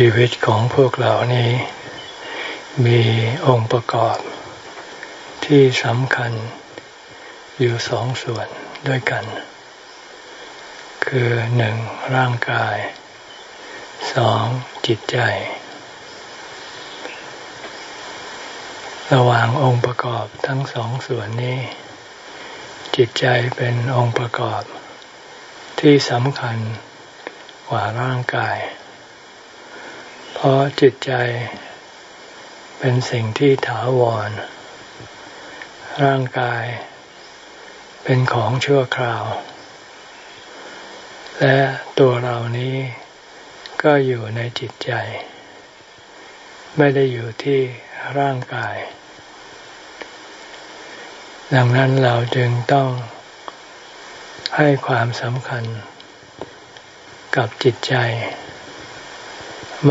ชีวิตของพวกเรานี้ มีองค์ประกอบ ที่สำคัญอยู่สองส่วนด้วยกัน คือหนึ่งร่างกายสองจิตใจ ระหว่างองค์ประกอบทั้งสองส่วนนี้ จิตใจเป็นองค์ประกอบ ที่สำคัญกว่าร่างกาย เพราะจิตใจเป็นสิ่งที่ถาวร ร่างกายเป็นของชั่วคราว และตัวเรานี้ก็อยู่ในจิตใจ ไม่ได้อยู่ที่ร่างกาย ดังนั้นเราจึงต้องให้ความสำคัญกับจิตใจ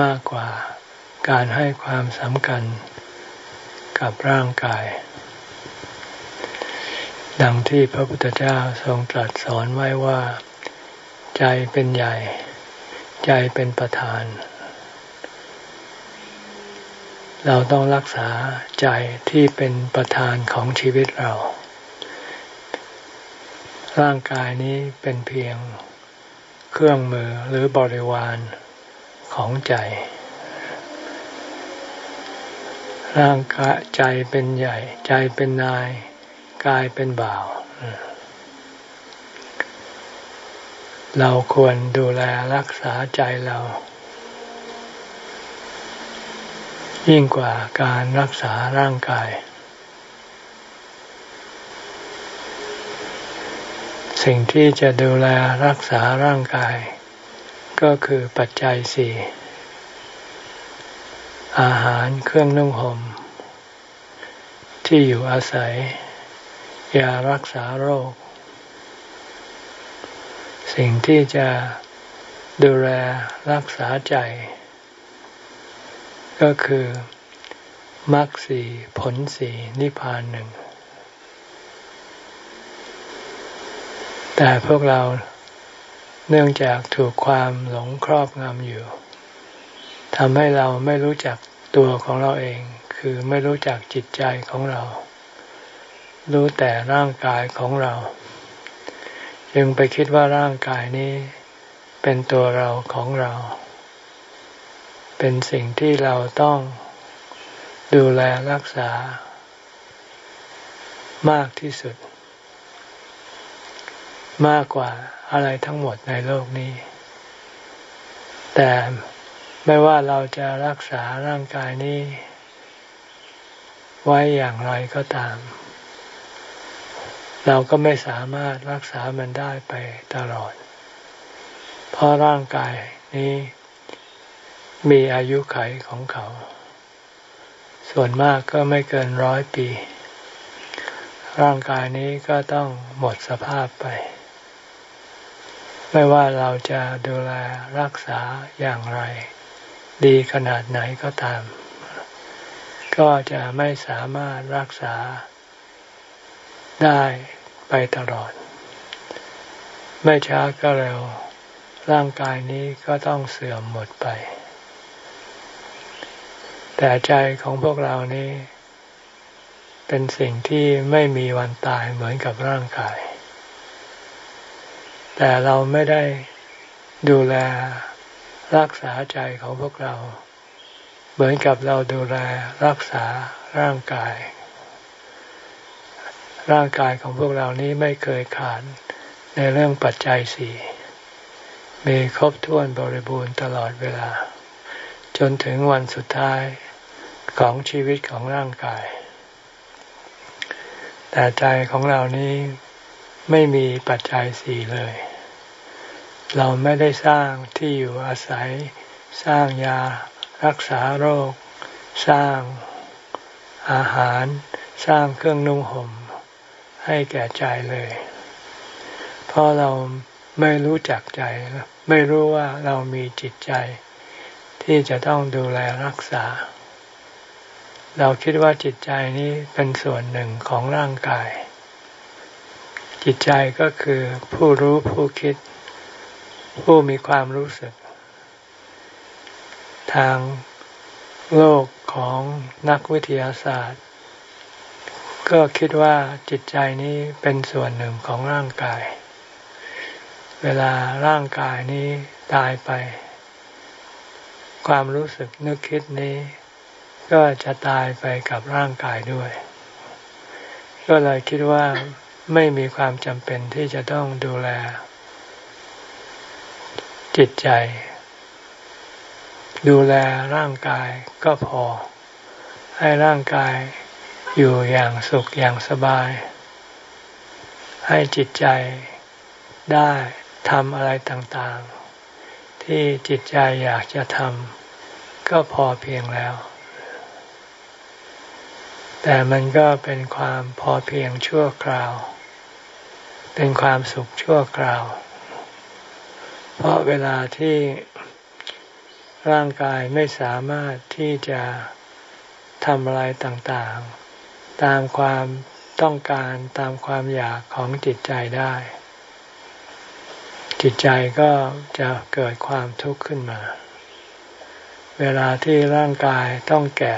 มากกว่าการให้ความสำคัญกับร่างกาย ดังที่พระพุทธเจ้าทรงตรัสสอนไว้ว่า ใจเป็นใหญ่ ใจเป็นประธาน เราต้องรักษาใจที่เป็นประธานของชีวิตเรา ร่างกายนี้เป็นเพียงเครื่องมือหรือบริวาร ของใจ ร่างกายใจเป็นใหญ่ ใจเป็นนาย กายเป็นบ่าว เราควรดูแลรักษาใจเรา ยิ่งกว่าการรักษาร่างกาย สิ่งที่จะดูแลรักษาร่างกาย ก็คือปัจจัยสี่อาหารเครื่องนุ่งหม่มที่อยู่อาศัย ยารักษาโรค สิ่งที่จะดูแลรักษาใจ ก็คือมรรคสีผลสีนิพพานหนึ่ง แต่พวกเรา เนื่องจากถูกความหลงครอบงำอยู่ทำให้เราไม่รู้จักตัวของเราเอง คือไม่รู้จักจิตใจของเรา รู้แต่ร่างกายของเรา จึงไปคิดว่าร่างกายนี้ เป็นตัวเราของเรา เป็นสิ่งที่เราต้องดูแลรักษา มากที่สุด มากกว่าอะไรทั้งหมดในโลกนี้ แต่ไม่ว่าเราจะรักษาร่างกายนี้ ไว้อย่างไรก็ตาม เราก็ไม่สามารถรักษามันได้ไปตลอด เพราะร่างกายนี้มีอายุไขของเขา ส่วนมากก็ไม่เกินร้อยปี ร่างกายนี้ก็ต้องหมดสภาพไป ไม่ว่าเราจะดูแลรักษาอย่างไร ดีขนาดไหนก็ตาม ก็จะไม่สามารถรักษาได้ไปตลอด ไม่ช้าก็เร็ว ร่างกายนี้ก็ต้องเสื่อมหมดไป แต่ใจของพวกเรานี้ เป็นสิ่งที่ไม่มีวันตายเหมือนกับร่างกาย แต่เราไม่ได้ดูแลรักษาใจของพวกเรา เหมือนกับเราดูแลรักษาร่างกาย ร่างกายของพวกเรานี้ไม่เคยขาดในเรื่องปัจจัยสี่มีครบถ้วนบริบูรณ์ตลอดเวลา จนถึงวันสุดท้ายของชีวิตของร่างกาย แต่ใจของเรานี้ ไม่มีปัจจัยสี่เลย เราไม่ได้สร้างที่อยู่อาศัย สร้างยา รักษาโรค สร้างอาหาร สร้างเครื่องนุ่งห่ม ให้แก่ใจเลย เพราะเราไม่รู้จักใจ ไม่รู้ว่าเรามีจิตใจ ที่จะต้องดูแลรักษา เราคิดว่าจิตใจนี้เป็นส่วนหนึ่งของร่างกาย จิตใจก็คือผู้รู้ผู้คิด ผู้มีความรู้สึก ทางโลกของนักวิทยาศาสตร์ ก็คิดว่าจิตใจนี้เป็นส่วนหนึ่งของร่างกาย เวลาร่างกายนี้ตายไป ความรู้สึกนึกคิดนี้ ก็จะตายไปกับร่างกายด้วย ก็เลยคิดว่า ไม่มีความจำเป็นที่จะต้องดูแล จิตใจ ดูแลร่างกายก็พอ ให้ร่างกายอยู่อย่างสุขอย่างสบาย ให้จิตใจได้ทำอะไรต่างๆ ที่จิตใจอยากจะทำก็พอเพียงแล้ว แต่มันก็เป็นความพอเพียงชั่วคราว เป็นความสุขชั่วคราว เพราะเวลาที่ร่างกายไม่สามารถที่จะทำอะไรต่างๆ ตามความต้องการตามความอยากของจิตใจได้ จิตใจก็จะเกิดความทุกข์ขึ้นมา เวลาที่ร่างกายต้องแก่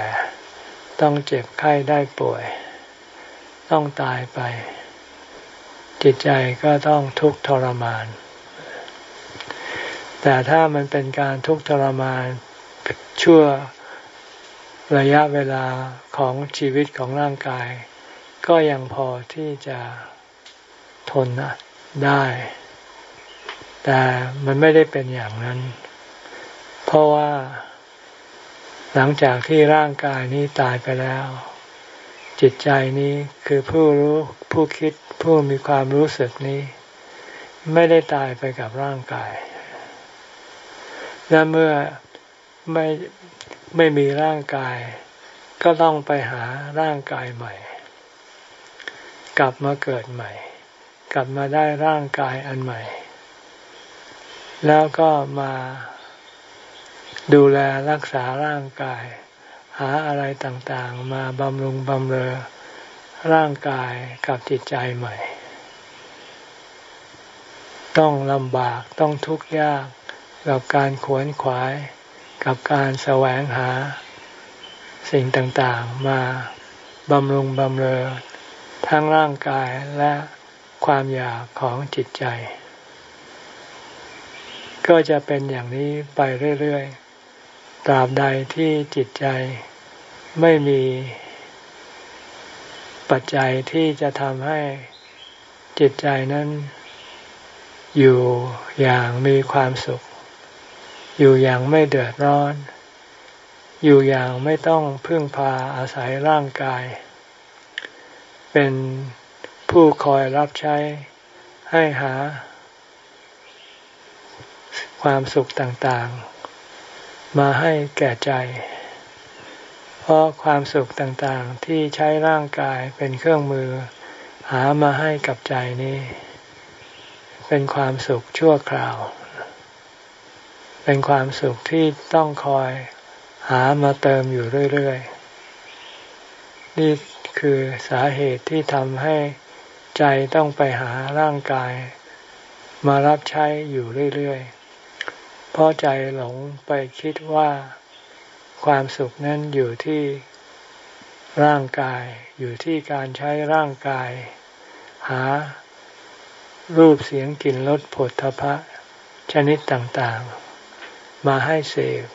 ต้องเจ็บไข้ได้ป่วย ต้องตายไป จิตใจก็ต้องทุกข์ทรมาน แต่ถ้ามันเป็นการทุกข์ทรมานชั่วระยะเวลาของชีวิตของร่างกาย ก็ยังพอที่จะทนได้ แต่มันไม่ได้เป็นอย่างนั้น เพราะว่า หลังจากที่ร่างกายนี้ตายไปแล้ว จิตใจนี้คือผู้รู้ผู้คิด ผู้มีความรู้สึกนี้ ไม่ได้ตายไปกับร่างกาย และเมื่อไม่ไม่มีร่างกาย ก็ต้องไปหาร่างกายใหม่ กลับมาเกิดใหม่ กลับมาได้ร่างกายอันใหม่ แล้วก็มาดูแลรักษาร่างกาย หาอะไรต่างๆ มาบำรุงบำเรอ ร่างกายกับจิตใจใหม่ ต้องลำบากต้องทุกข์ยากกับการขวนขวาย กับการแสวงหา สิ่งต่างๆมาบำรุงบำเรอทั้งร่างกายและความอยากของจิตใจ ก็จะเป็นอย่างนี้ไปเรื่อยๆตราบใดที่จิตใจไม่มี ปัจจัยที่จะทำให้จิตใจนั้น อยู่อย่างมีความสุข อยู่อย่างไม่เดือดร้อน อยู่อย่างไม่ต้องพึ่งพาอาศัยร่างกาย เป็นผู้คอยรับใช้ให้หา ความสุขต่างๆ มาให้แก่ใจ เพราะความสุขต่างๆที่ใช้ร่างกายเป็นเครื่องมือ หามาให้กับใจนี้ เป็นความสุขชั่วคราว เป็นความสุขที่ต้องคอยหามาเติมอยู่เรื่อยๆ นี่คือสาเหตุที่ทำให้ใจต้องไปหาร่างกาย มารับใช้อยู่เรื่อยๆ เพราะใจหลงไปคิดว่า ความสุขนั้นอยู่ที่ร่างกายอยู่ที่การใช้ร่างกาย หารูปเสียงกลิ่นรสผลทพะ ชนิดต่างๆ มาให้เสพ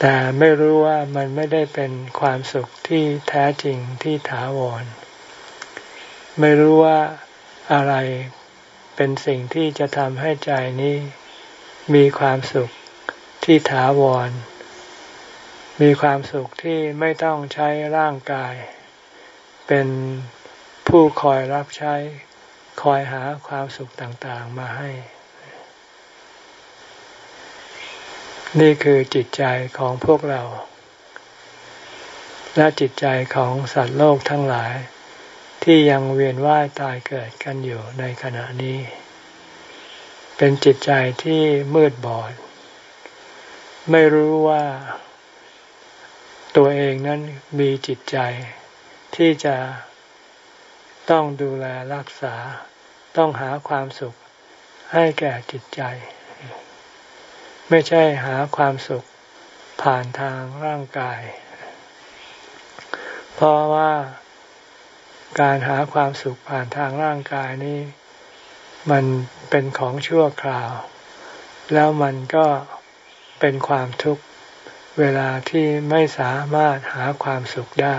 แต่ไม่รู้ว่ามันไม่ได้เป็นความสุขที่แท้จริงที่ถาวร ไม่รู้ว่าอะไรเป็นสิ่งที่จะทำให้ใจนี้มีความสุข ที่ถาวร มีความสุขที่ไม่ต้องใช้ร่างกาย เป็นผู้คอยรับใช้ คอยหาความสุขต่างๆมาให้ นี่คือจิตใจของพวกเรา และจิตใจของสัตว์โลกทั้งหลาย ที่ยังเวียนว่ายตายเกิดกันอยู่ในขณะนี้ เป็นจิตใจที่มืดบอด ไม่รู้ว่าตัวเองนั้นมีจิตใจที่จะต้องดูแลรักษา ต้องหาความสุขให้แก่จิตใจ ไม่ใช่หาความสุขผ่านทางร่างกาย เพราะว่าการหาความสุขผ่านทางร่างกายนี้ มันเป็นของชั่วคราว แล้วมันก็ เป็นความทุกข์เวลาที่ไม่สามารถหาความสุขได้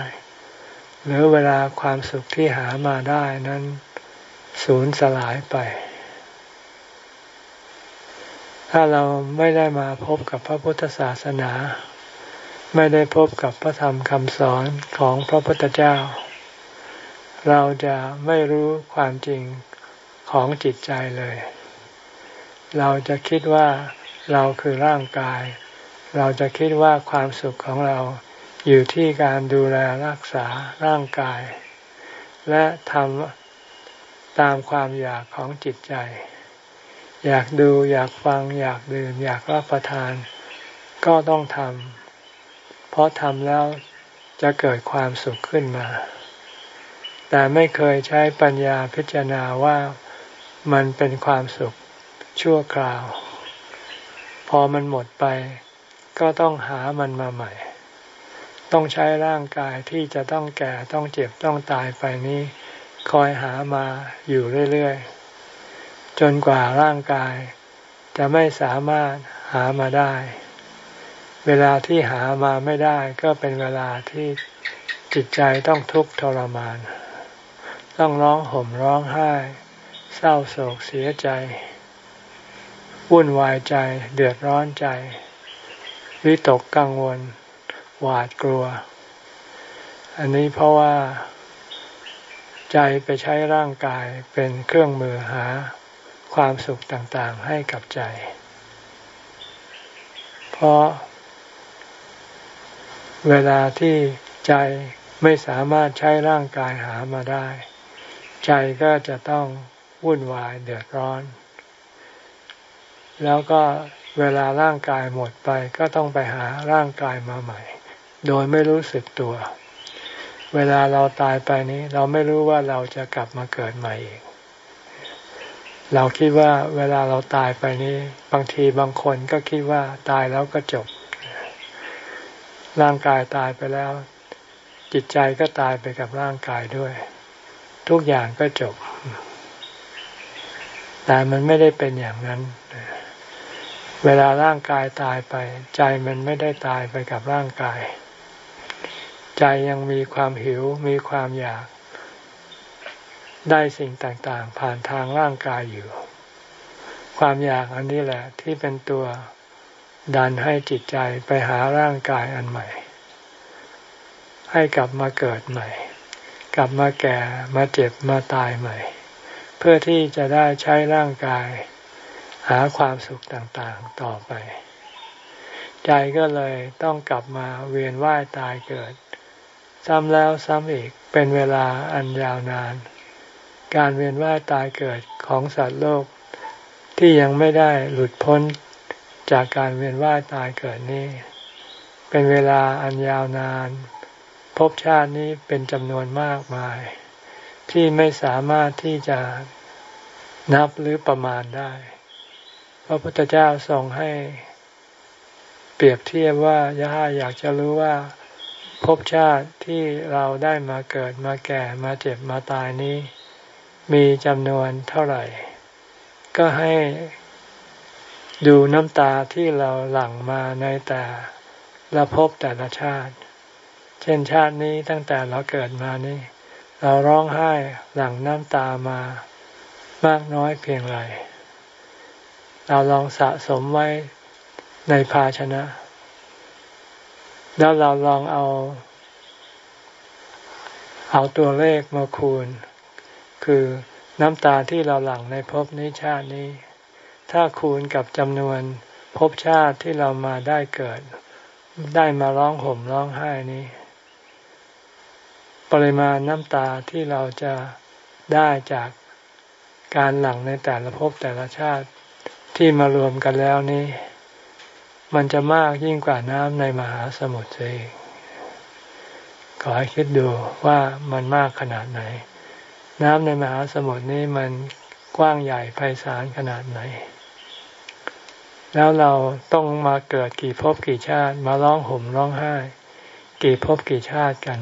หรือเวลาความสุขที่หามาได้นั้นสูญสลายไป ถ้าเราไม่ได้มาพบกับพระพุทธศาสนา ไม่ได้พบกับพระธรรมคำสอนของพระพุทธเจ้า เราจะไม่รู้ความจริงของจิตใจเลย เราจะคิดว่า เราคือร่างกาย เราจะคิดว่าความสุขของเราอยู่ที่การดูแลรักษาร่างกาย และทำตามความอยากของจิตใจ อยากดูอยากฟังอยากดื่มอยากรับประทาน ก็ต้องทำเพราะทำแล้วจะเกิดความสุขขึ้นมา แต่ไม่เคยใช้ปัญญาพิจารณาว่ามันเป็นความสุขชั่วคราว พอมันหมดไป ก็ต้องหามันมาใหม่ ต้องใช้ร่างกายที่จะต้องแก่ต้องเจ็บต้องตายไปนี้ คอยหามาอยู่เรื่อยๆ จนกว่าร่างกาย จะไม่สามารถหามาได้ เวลาที่หามาไม่ได้ก็เป็นเวลาที่จิตใจต้องทุกข์ทรมาน ต้องร้องห่มร้องไห้ เศร้าโศกเสียใจ วุ่นวายใจ เดือดร้อนใจ วิตกกังวล หวาดกลัว อันนี้เพราะว่า ใจไปใช้ร่างกายเป็นเครื่องมือหาความสุขต่างๆให้กับใจ เพราะ เวลาที่ใจไม่สามารถใช้ร่างกายหามาได้ ใจก็จะต้องวุ่นวายเดือดร้อน แล้วก็เวลาร่างกายหมดไปก็ต้องไปหาร่างกายมาใหม่ โดยไม่รู้สึกตัว เวลาเราตายไปนี้ เราไม่รู้ว่าเราจะกลับมาเกิดใหม่อีก เราคิดว่าเวลาเราตายไปนี้ บางทีบางคนก็คิดว่าตายแล้วก็จบ ร่างกายตายไปแล้ว จิตใจก็ตายไปกับร่างกายด้วย ทุกอย่างก็จบ แต่มันไม่ได้เป็นอย่างนั้นเเวลาร่างกายตายไป ใจมันไม่ได้ตายไปกับร่างกาย ใจยังมีความหิวมีความอยาก ได้สิ่งต่างๆ ผ่านทางร่างกายอยู่ ความอยากอันนี้แหละที่เป็นตัวดันให้จิตใจไปหาร่างกายอันใหม่ ให้กลับมาเกิดใหม่ กลับมาแก่มาเจ็บมาตายใหม่ เพื่อที่จะได้ใช้ร่างกาย หาความสุขต่างๆต่อไป ใจก็เลยต้องกลับมาเวียนว่ายตายเกิด ซ้ำแล้วซ้ำอีกเป็นเวลาอันยาวนาน การเวียนว่ายตายเกิดของสัตว์โลก ที่ยังไม่ได้หลุดพ้นจากการเวียนว่ายตายเกิดนี้ เป็นเวลาอันยาวนานภพชาตินี้เป็นจำนวนมากมาย ที่ไม่สามารถที่จะนับหรือประมาณได้ พระพุทธเจ้าทรงให้เปรียบเทียบว่าย่าอยากจะรู้ว่าภพชาติที่เราได้มาเกิดมาแก่มาเจ็บมาตายนี้ มีจำนวนเท่าไหร่ ก็ให้ดูน้ำตาที่เราหลั่งมาในแต่ละภพแต่ละชาติ เช่นชาตินี้ตั้งแต่เราเกิดมานี้เราร้องไห้หลั่งน้ำตามามากน้อยเพียงไร เราลองสะสมไว้ในภาชนะ แล้วเราลองเอา เอาตัวเลขมาคูณ คือน้ำตาที่เราหลั่งในภพนี้ชาตินี้ ถ้าคูณกับจำนวนภพชาติที่เรามาได้เกิด ได้มาร้องห่มร้องไห้นี้ ปริมาณน้ำตาที่เราจะได้จากการหลั่งในแต่ละภพแต่ละชาติ ที่มารวมกันแล้วนี้ มันจะมากยิ่งกว่าน้ำในมหาสมุทรเองขอให้คิดดูว่ามันมากขนาดไหน น้ำในมหาสมุทรนี้มันกว้างใหญ่ไพศาลขนาดไหน แล้วเราต้องมาเกิดกี่ภพกี่ชาติมาร้องห่มร้องไห้ กี่ภพกี่ชาติกัน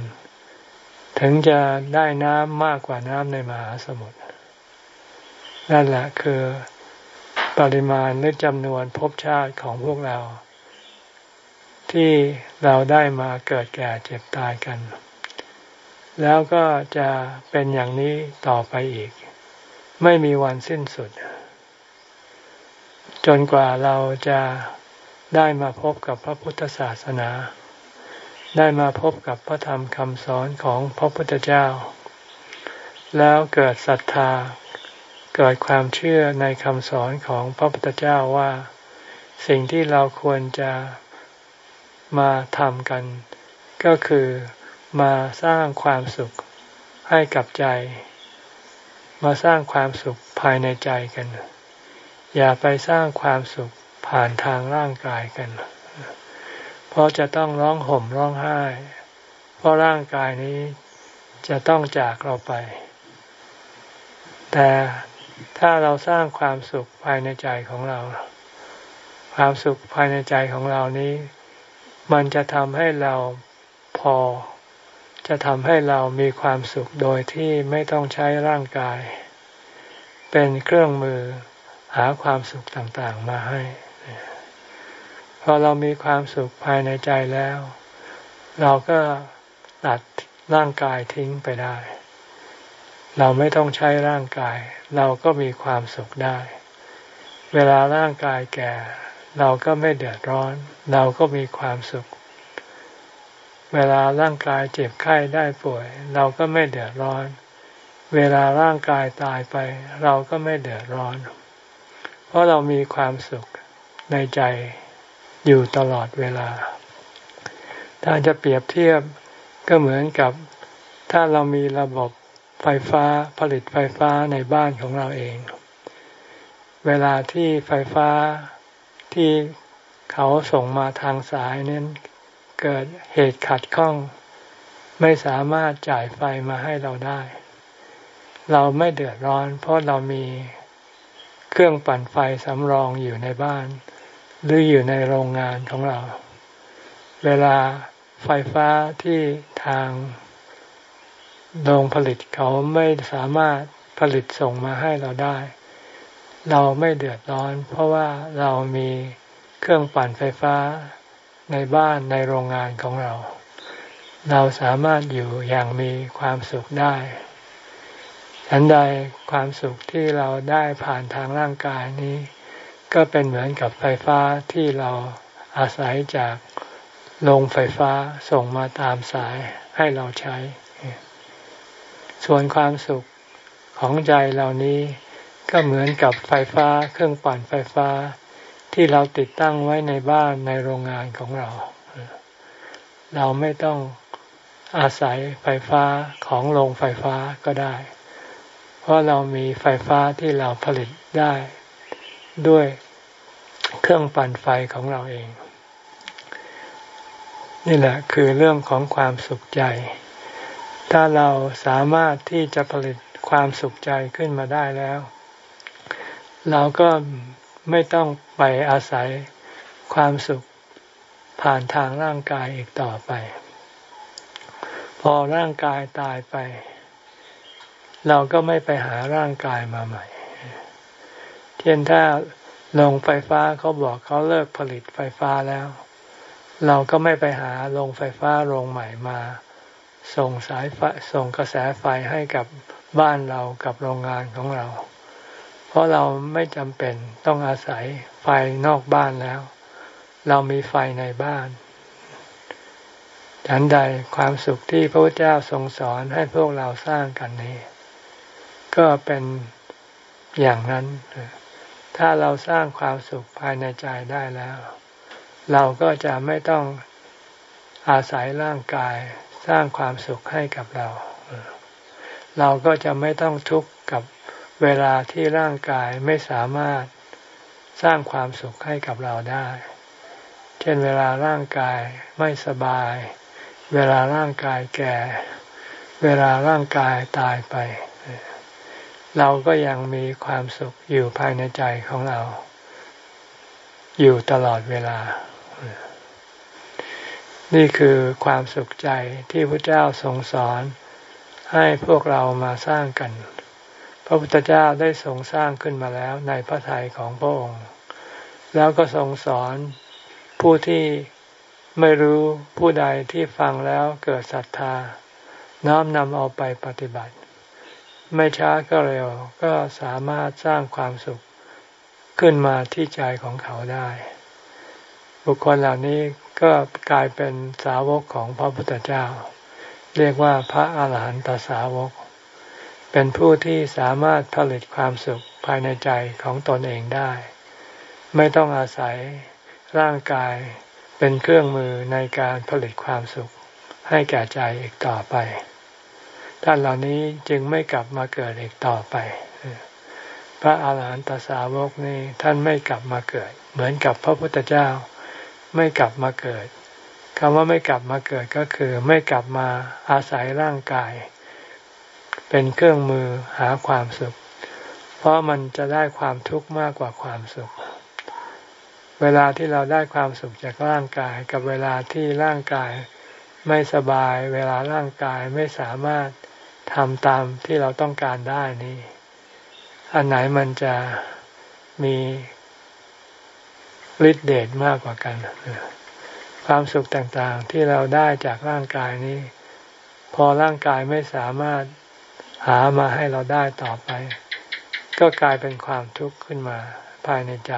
ถึงจะได้น้ำมากกว่าน้ำในมหาสมุทรนั่นแหละคือ ปริมาณหรือจำนวนภพชาติของพวกเรา ที่เราได้มาเกิดแก่เจ็บตายกัน แล้วก็จะเป็นอย่างนี้ต่อไปอีก ไม่มีวันสิ้นสุด จนกว่าเราจะได้มาพบกับพระพุทธศาสนา ได้มาพบกับพระธรรมคำสอนของพระพุทธเจ้า แล้วเกิดศรัทธา เกิดความเชื่อในคำสอนของพระพุทธเจ้าว่า สิ่งที่เราควรจะมาทำกัน ก็คือมาสร้างความสุขให้กับใจ มาสร้างความสุขภายในใจกัน อย่าไปสร้างความสุขผ่านทางร่างกายกัน เพราะจะต้องร้องห่มร้องไห้ เพราะร่างกายนี้จะต้องจากเราไป แต่ ถ้าเราสร้างความสุขภายในใจของเรา ความสุขภายในใจของเรานี้ มันจะทำให้เราพอ จะทำให้เรามีความสุขโดยที่ไม่ต้องใช้ร่างกาย เป็นเครื่องมือหาความสุขต่างๆมาให้พอเรามีความสุขภายในใจแล้ว เราก็ตัดร่างกายทิ้งไปได้ เราไม่ต้องใช้ร่างกาย เราก็มีความสุขได้ เวลาร่างกายแก่ เราก็ไม่เดือดร้อน เราก็มีความสุข เวลาร่างกายเจ็บไข้ได้ป่วย เราก็ไม่เดือดร้อน เวลาร่างกายตายไป เราก็ไม่เดือดร้อน เพราะเรามีความสุขในใจอยู่ตลอดเวลา ถ้าจะเปรียบเทียบก็เหมือนกับถ้าเรามีระบบ ไฟฟ้าผลิตไฟฟ้าในบ้านของเราเอง เวลาที่ไฟฟ้าที่เขาส่งมาทางสายนั้นเกิดเหตุขัดข้อง ไม่สามารถจ่ายไฟมาให้เราได้ เราไม่เดือดร้อน เพราะเรามีเครื่องปั่นไฟสำรองอยู่ในบ้าน หรืออยู่ในโรงงานของเรา เวลาไฟฟ้าที่ทาง โรงผลิตเขาไม่สามารถผลิตส่งมาให้เราได้ เราไม่เดือดร้อน เพราะว่าเรามีเครื่องปั่นไฟฟ้าในบ้านในโรงงานของเรา เราสามารถอยู่อย่างมีความสุขได้ฉันใดความสุขที่เราได้ผ่านทางร่างกายนี้ ก็เป็นเหมือนกับไฟฟ้าที่เราอาศัยจากโรงไฟฟ้าส่งมาตามสายให้เราใช้ ส่วนความสุขของใจเหล่านี้ก็เหมือนกับไฟฟ้าเครื่องปั่นไฟฟ้า ที่เราติดตั้งไว้ในบ้านในโรงงานของเรา เราไม่ต้องอาศัยไฟฟ้าของโรงไฟฟ้าก็ได้ เพราะเรามีไฟฟ้าที่เราผลิตได้ ด้วยเครื่องปั่นไฟของเราเอง นี่แหละคือเรื่องของความสุขใจ ถ้าเราสามารถที่จะผลิตความสุขใจขึ้นมาได้แล้ว เราก็ไม่ต้องไปอาศัยความสุขผ่านทางร่างกายอีกต่อไป พอร่างกายตายไป เราก็ไม่ไปหาร่างกายมาใหม่ เช่นถ้าโรงไฟฟ้าเขาบอกเขาเลิกผลิตไฟฟ้าแล้ว เราก็ไม่ไปหาโรงไฟฟ้าโรงใหม่มา ส่งสายไฟส่งกระแสไฟให้กับบ้านเรากับโรงงานของเรา เพราะเราไม่จำเป็นต้องอาศัยไฟนอกบ้านแล้ว เรามีไฟในบ้านฉันใดความสุขที่พระพุทธเจ้าทรงสอนให้พวกเราสร้างกันนี้ ก็เป็นอย่างนั้น ถ้าเราสร้างความสุขภายในใจได้แล้ว เราก็จะไม่ต้องอาศัยร่างกาย สร้างความสุขให้กับเรา เราก็จะไม่ต้องทุกข์กับเวลาที่ร่างกายไม่สามารถสร้างความสุขให้กับเราได้ เช่นเวลาร่างกายไม่สบาย เวลาร่างกายแก่ เวลาร่างกายตายไป เราก็ยังมีความสุขอยู่ภายในใจของเรา อยู่ตลอดเวลา นี่คือความสุขใจที่พระเจ้าทรงสอนให้พวกเรามาสร้างกัน พระพุทธเจ้าได้ทรงสร้างขึ้นมาแล้วในพระทัยของพระองค์ แล้วก็ทรงสอนผู้ที่ไม่รู้ผู้ใดที่ฟังแล้วเกิดศรัทธา น้อมนำเอาไปปฏิบัติ ไม่ช้าก็เร็วก็สามารถสร้างความสุขขึ้นมาที่ใจของเขาได้ บุคคลเหล่านี้ ก็กลายเป็นสาวกของพระพุทธเจ้า เรียกว่าพระอาหารหันตสาวก เป็นผู้ที่สามารถผลิตความสุขภายในใจของตนเองได้ ไม่ต้องอาศัยร่างกายเป็นเครื่องมือในการผลิตความสุขให้แก่ใจอีกต่อไปท่านเหล่านี้จึงไม่กลับมาเกิดอีกต่อไป พระอาหารหันตสาวกนี่ท่านไม่กลับมาเกิด เหมือนกับพระพุทธเจ้า ไม่กลับมาเกิดคำว่าไม่กลับมาเกิดก็คือ ไม่กลับมาอาศัยร่างกาย เป็นเครื่องมือหาความสุข เพราะมันจะได้ความทุกข์มากกว่าความสุข เวลาที่เราได้ความสุขจากร่างกาย กับเวลาที่ร่างกายไม่สบาย เวลาร่างกายไม่สามารถทำตามที่เราต้องการได้นี่ อันไหนมันจะมี ฤทธิเดชมากกว่ากัน ความสุขต่างๆที่เราได้จากร่างกายนี้ พอร่างกายไม่สามารถหามาให้เราได้ต่อไป ก็กลายเป็นความทุกข์ขึ้นมาภายในใจ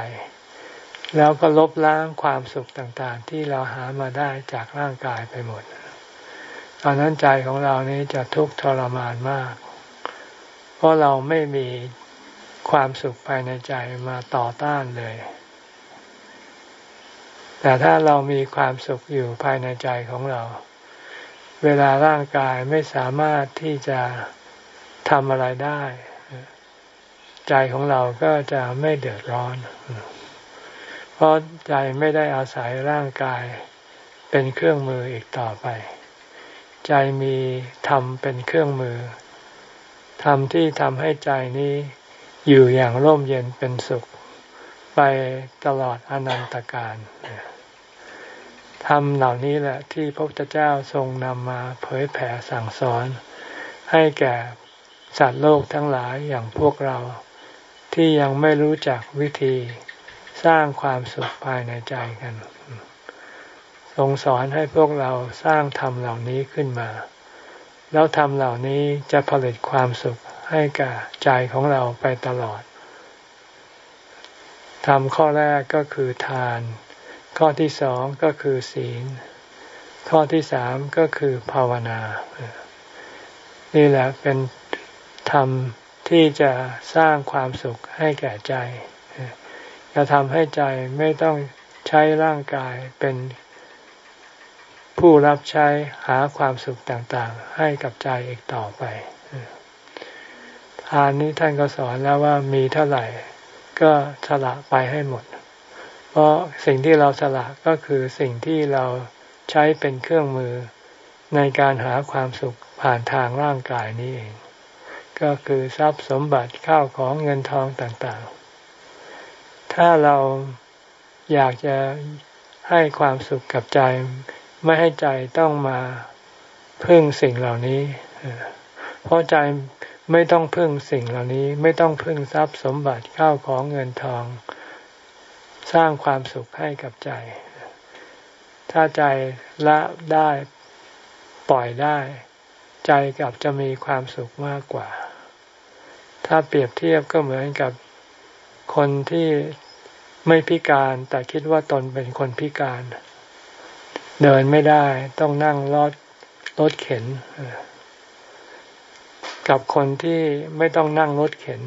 แล้วก็ลบล้างความสุขต่างๆ ที่เราหามาได้จากร่างกายไปหมดตอนนั้นใจของเรานี้จะทุกข์ทรมานมาก เพราะเราไม่มีความสุขภายในใจมาต่อต้านเลย แต่ถ้าเรามีความสุขอยู่ภายในใจของเรา เวลาร่างกายไม่สามารถที่จะทำอะไรได้ ใจของเราก็จะไม่เดือดร้อน เพราะใจไม่ได้อาศัยร่างกายเป็นเครื่องมืออีกต่อไป ใจมีธรรมเป็นเครื่องมือธรรมที่ทำให้ใจนี้อยู่อย่างร่มเย็นเป็นสุข ไปตลอดอนันตการธรรมเหล่านี้แหละที่พระพุทธเจ้าทรงนำมาเผยแผ่สั่งสอน ให้แก่สัตว์โลกทั้งหลายอย่างพวกเรา ที่ยังไม่รู้จักวิธีสร้างความสุขภายในใจกัน ทรงสอนให้พวกเราสร้างธรรมเหล่านี้ขึ้นมา แล้วธรรมเหล่านี้จะผลิตความสุขให้กับใจของเราไปตลอด ธรรมข้อแรกก็คือทาน ข้อที่สองก็คือศีล ข้อที่สามก็คือภาวนา นี่แหละเป็นธรรมที่จะสร้างความสุขให้แก่ใจ จะทำให้ใจไม่ต้องใช้ร่างกายเป็นผู้รับใช้หาความสุขต่างๆ ให้กับใจอีกต่อไปทานนี้ท่านก็สอนแล้วว่ามีเท่าไหร่ ก็สละไปให้หมด เพราะสิ่งที่เราสละก็คือสิ่งที่เราใช้เป็นเครื่องมือในการหาความสุขผ่านทางร่างกายนี้เอง ก็คือทรัพย์สมบัติข้าวของเงินทองต่างๆ ถ้าเราอยากจะให้ความสุขกับใจ ไม่ให้ใจต้องมาพึ่งสิ่งเหล่านี้ เพราะใจ ไม่ต้องพึ่งสิ่งเหล่านี้ ไม่ต้องพึ่งทรัพย์สมบัติข้าวของเงินทอง สร้างความสุขให้กับใจ ถ้าใจละได้ปล่อยได้ ใจกับจะมีความสุขมากกว่า ถ้าเปรียบเทียบก็เหมือนกับคนที่ไม่พิการแต่คิดว่าตนเป็นคนพิการ เดินไม่ได้ต้องนั่งรถรถเข็น กับคนที่ไม่ต้องนั่งรถเข็น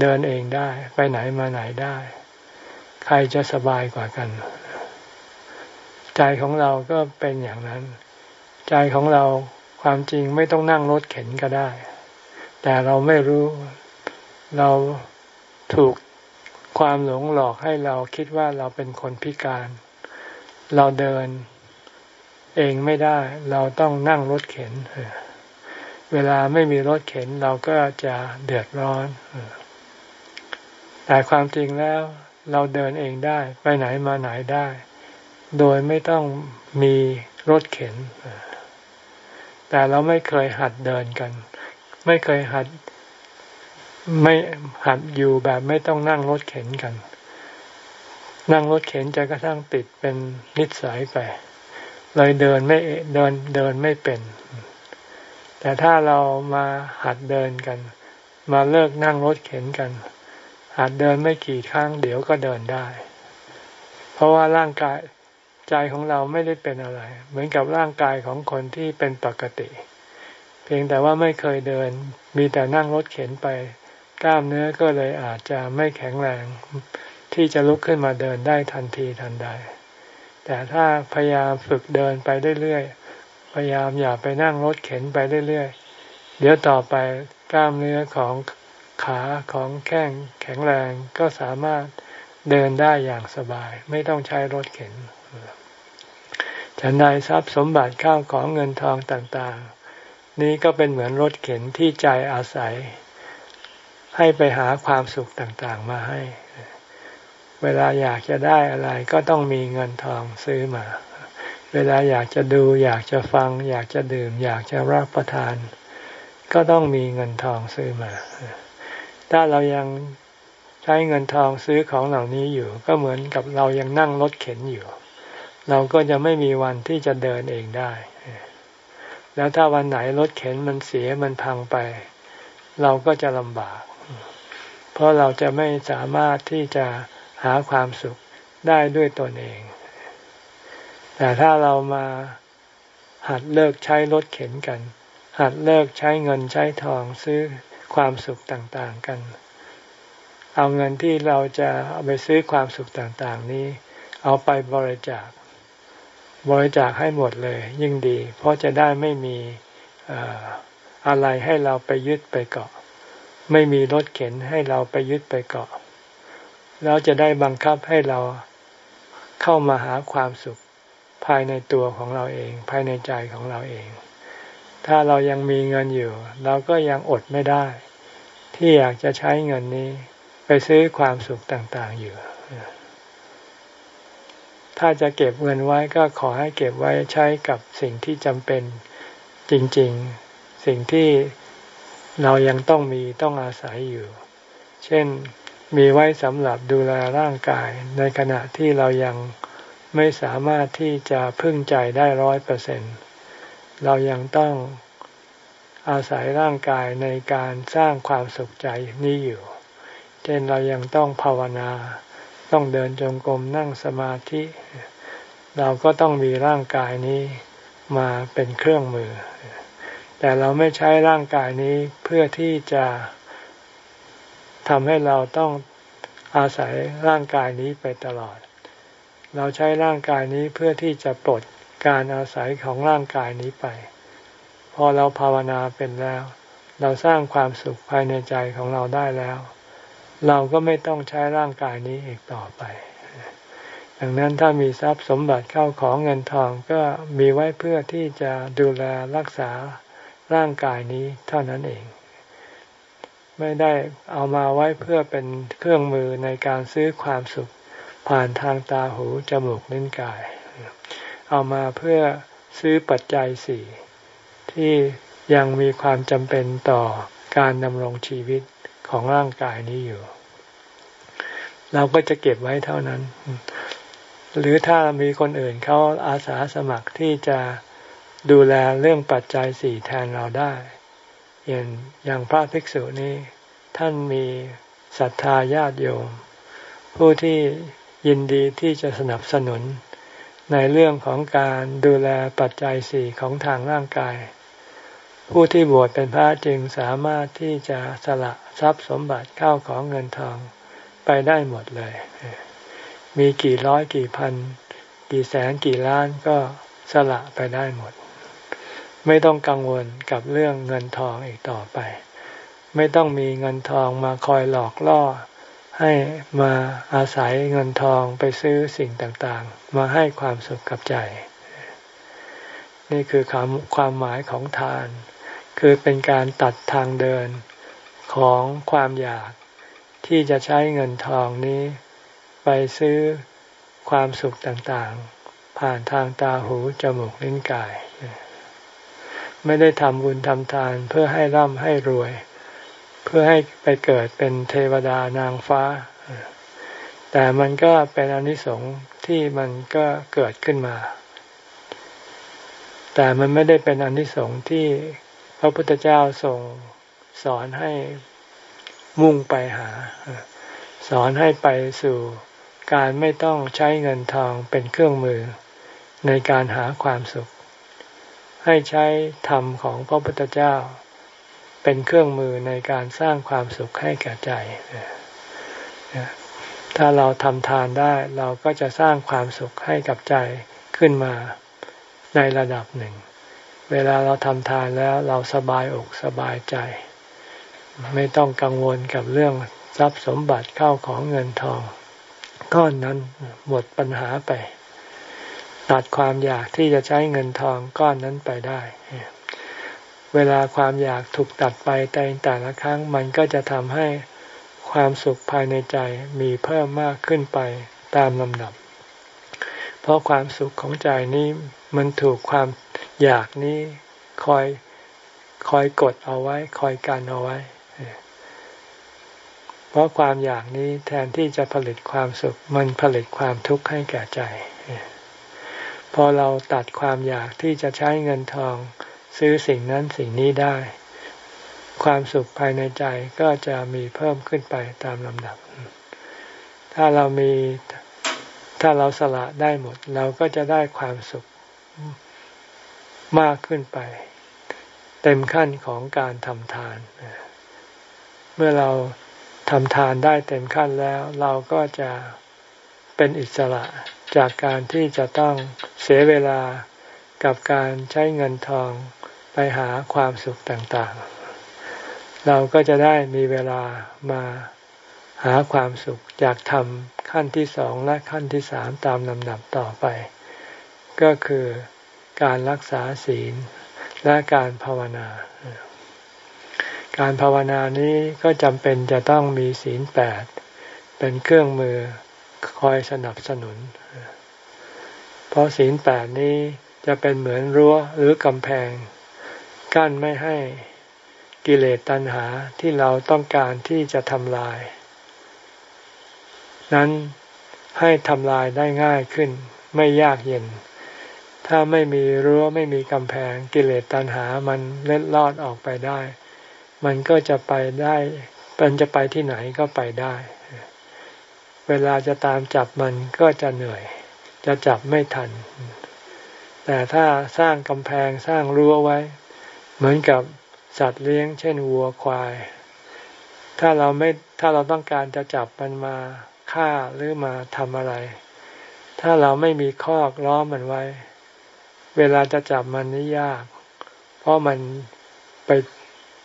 เดินเองได้ ไปไหนมาไหนได้ ใครจะสบายกว่ากัน ใจของเราก็เป็นอย่างนั้น ใจของเราความจริงไม่ต้องนั่งรถเข็นก็ได้ แต่เราไม่รู้เราถูกความหลงหลอกให้เราคิดว่าเราเป็นคนพิการ เราเดินเองไม่ได้ เราต้องนั่งรถเข็นเเวลาไม่มีรถเข็นเราก็จะเดือดร้อน แต่ความจริงแล้วเราเดินเองได้ ไปไหนมาไหนได้ โดยไม่ต้องมีรถเข็น แต่เราไม่เคยหัดเดินกัน ไม่เคยหัด ไม่หัดอยู่แบบไม่ต้องนั่งรถเข็นกัน นั่งรถเข็นจะกระทั่งติดเป็นนิสัยไป เลยเดินไม่เดินเดินไม่เป็น แต่ถ้าเรามาหัดเดินกัน มาเลิกนั่งรถเข็นกัน หัดเดินไม่กี่ครั้งเดี๋ยวก็เดินได้ เพราะว่าร่างกายใจของเราไม่ได้เป็นอะไร เหมือนกับร่างกายของคนที่เป็นปกติ เพียงแต่ว่าไม่เคยเดิน มีแต่นั่งรถเข็นไป กล้ามเนื้อก็เลยอาจจะไม่แข็งแรง ที่จะลุกขึ้นมาเดินได้ทันทีทันใดแต่ถ้าพยายามฝึกเดินไปเรื่อยๆ พยายามอย่าไปนั่งรถเข็นไปเรื่อยๆ เดี๋ยวต่อไปกล้ามเนื้อของขาของแข้งแข็งแรงก็สามารถเดินได้อย่างสบาย ไม่ต้องใช้รถเข็นฉันใดทรัพย์สมบัติข้าวของเงินทองต่างๆ นี้ก็เป็นเหมือนรถเข็นที่ใจอาศัย ให้ไปหาความสุขต่างๆมาให้ เวลาอยากจะได้อะไรก็ต้องมีเงินทองซื้อมา เวลาอยากจะดู อยากจะฟัง อยากจะดื่ม อยากจะรับประทาน ก็ต้องมีเงินทองซื้อมา ถ้าเรายังใช้เงินทองซื้อของเหล่านี้อยู่ ก็เหมือนกับเรายังนั่งรถเข็นอยู่ เราก็จะไม่มีวันที่จะเดินเองได้ แล้วถ้าวันไหนรถเข็นมันเสียมันพังไป เราก็จะลำบาก เพราะเราจะไม่สามารถที่จะหาความสุขได้ด้วยตนเอง แต่ถ้าเรามาหัดเลิกใช้รถเข็นกัน หัดเลิกใช้เงินใช้ทองซื้อความสุขต่างๆกัน เอาเงินที่เราจะเอาไปซื้อความสุขต่างๆนี้ เอาไปบริจาค บริจาคให้หมดเลย ยิ่งดี เพราะจะได้ไม่มีอะไรให้เราไปยึดไปเกาะ ไม่มีรถเข็นให้เราไปยึดไปเกาะ แล้วจะได้บังคับให้เราเข้ามาหาความสุข ภายในตัวของเราเอง ภายในใจของเราเอง ถ้าเรายังมีเงินอยู่ เราก็ยังอดไม่ได้ ที่อยากจะใช้เงินนี้ ไปซื้อความสุขต่างๆอยู่ ถ้าจะเก็บเงินไว้ก็ขอให้เก็บไว้ใช้กับสิ่งที่จำเป็นจริงๆ สิ่งที่เรายังต้องมีต้องอาศัยอยู่ เช่นมีไว้สำหรับดูแลร่างกายในขณะที่เรายัง ไม่สามารถที่จะพึ่งใจได้ร้อยเปอร์เซ็นเรายังต้องอาศัยร่างกายในการสร้างความสุขใจนี้อยู่ เช่นเรายังต้องภาวนา ต้องเดินจงกรมนั่งสมาธิ เราก็ต้องมีร่างกายนี้มาเป็นเครื่องมือ แต่เราไม่ใช้ร่างกายนี้เพื่อที่จะทำให้เราต้องอาศัยร่างกายนี้ไปตลอด เราใช้ร่างกายนี้เพื่อที่จะปลดการอาศัยของร่างกายนี้ไป พอเราภาวนาเป็นแล้ว เราสร้างความสุขภายในใจของเราได้แล้ว เราก็ไม่ต้องใช้ร่างกายนี้อีกต่อไปดังนั้นถ้ามีทรัพย์สมบัติเข้าของเงินทองก็มีไว้เพื่อที่จะดูแลรักษาร่างกายนี้เท่านั้นเอง ไม่ได้เอามาไว้เพื่อเป็นเครื่องมือในการซื้อความสุข ผ่านทางตาหูจมูกลิ้นกาย เอามาเพื่อซื้อปัจจัยสี่ที่ยังมีความจำเป็นต่อการดำรงชีวิตของร่างกายนี้อยู่ เราก็จะเก็บไว้เท่านั้น หรือถ้ามีคนอื่นเขาอาสาสมัครที่จะดูแลเรื่องปัจจัยสี่แทนเราได้ อย่างอย่างพระภิกษุนี้ ท่านมีศรัทธาญาติโยม ผู้ที่ ยินดีที่จะสนับสนุน ในเรื่องของการดูแลปัจจัยสี่ของทางร่างกาย ผู้ที่บวชเป็นพระจึงสามารถที่จะสละทรัพย์สมบัติเข้าของเงินทองไปได้หมดเลย มีกี่ร้อยกี่พัน กี่แสนกี่ล้านก็สละไปได้หมด ไม่ต้องกังวลกับเรื่องเงินทองอีกต่อไป ไม่ต้องมีเงินทองมาคอยหลอกล่อ ให้มาอาศัยเงินทองไปซื้อสิ่งต่างๆ มาให้ความสุขกับใจ นี่คือคำความหมายของทาน คือเป็นการตัดทางเดินของความอยากที่จะใช้เงินทองนี้ ไปซื้อความสุขต่างๆ ผ่านทางตาหูจมูกลิ้นกาย ไม่ได้ทำบุญทำทานเพื่อให้ร่ำให้รวย เพื่อให้ไปเกิดเป็นเทวดานางฟ้า แต่มันก็เป็นอนิสงส์ที่มันก็เกิดขึ้นมา แต่มันไม่ได้เป็นอนิสงส์ที่พระพุทธเจ้าส่งสอนให้มุ่งไปหา สอนให้ไปสู่การไม่ต้องใช้เงินทองเป็นเครื่องมือในการหาความสุข ให้ใช้ธรรมของพระพุทธเจ้า เป็นเครื่องมือในการสร้างความสุขให้แก่ใจ ถ้าเราทำทานได้เราก็จะสร้างความสุขให้กับใจขึ้นมาในระดับหนึ่ง เวลาเราทำทานแล้วเราสบายอกสบายใจ ไม่ต้องกังวลกับเรื่องทรัพย์สมบัติเข้าของเงินทองก้อนนั้นหมดปัญหาไป ตัดความอยากที่จะใช้เงินทองก้อนนั้นไปได้ เวลาความอยากถูกตัดไปแต่แต่ละครั้งมันก็จะทำให้ความสุขภายในใจมีเพิ่มมากขึ้นไปตามลำดับ เพราะความสุขของใจนี้มันถูกความอยากนี้คอยคอยกดเอาไว้ คอยกันเอาไว้ เพราะความอยากนี้แทนที่จะผลิตความสุข มันผลิตความทุกข์ให้แก่ใจ พอเราตัดความอยากที่จะใช้เงินทอง ซื้อสิ่งนั้นสิ่งนี้ได้ ความสุขภายในใจก็จะมีเพิ่มขึ้นไปตามลำดับ ถ้าเรามีถ้าเราสละได้หมด เราก็จะได้ความสุขมากขึ้นไป เต็มขั้นของการทำทาน เมื่อเราทำทานได้เต็มขั้นแล้ว เราก็จะเป็นอิสระจากการที่จะต้องเสียเวลากับการใช้เงินทอง ไปหาความสุขต่างๆ เราก็จะได้มีเวลามาหาความสุขจากทำขั้นที่สองและขั้นที่สามตามลำดับต่อไป ก็คือการรักษาศีลและการภาวนา การภาวนานี้ก็จำเป็นจะต้องมีศีลแปดเป็นเครื่องมือคอยสนับสนุน เพราะศีลแปดนี้จะเป็นเหมือนรั้วหรือกำแพง กั้นไม่ให้กิเลสตัณหาที่เราต้องการที่จะทำลาย นั้นให้ทำลายได้ง่ายขึ้น ไม่ยากเย็น ถ้าไม่มีรั้วไม่มีกำแพงกิเลสตัณหามันเล็ดลอดออกไปได้ มันก็จะไปได้มันจะไปที่ไหนก็ไปได้ เวลาจะตามจับมันก็จะเหนื่อย จะจับไม่ทัน แต่ถ้าสร้างกำแพงสร้างรั้วไว้ เหมือนกับสัตว์เลี้ยง เช่นวัวควาย ถ้าเราไม่ถ้าเราต้องการจะจับมันมาฆ่าหรือมาทำอะไร ถ้าเราไม่มีคอกล้อมมันไว้ เวลาจะจับมันนี่ยาก เพราะมันไป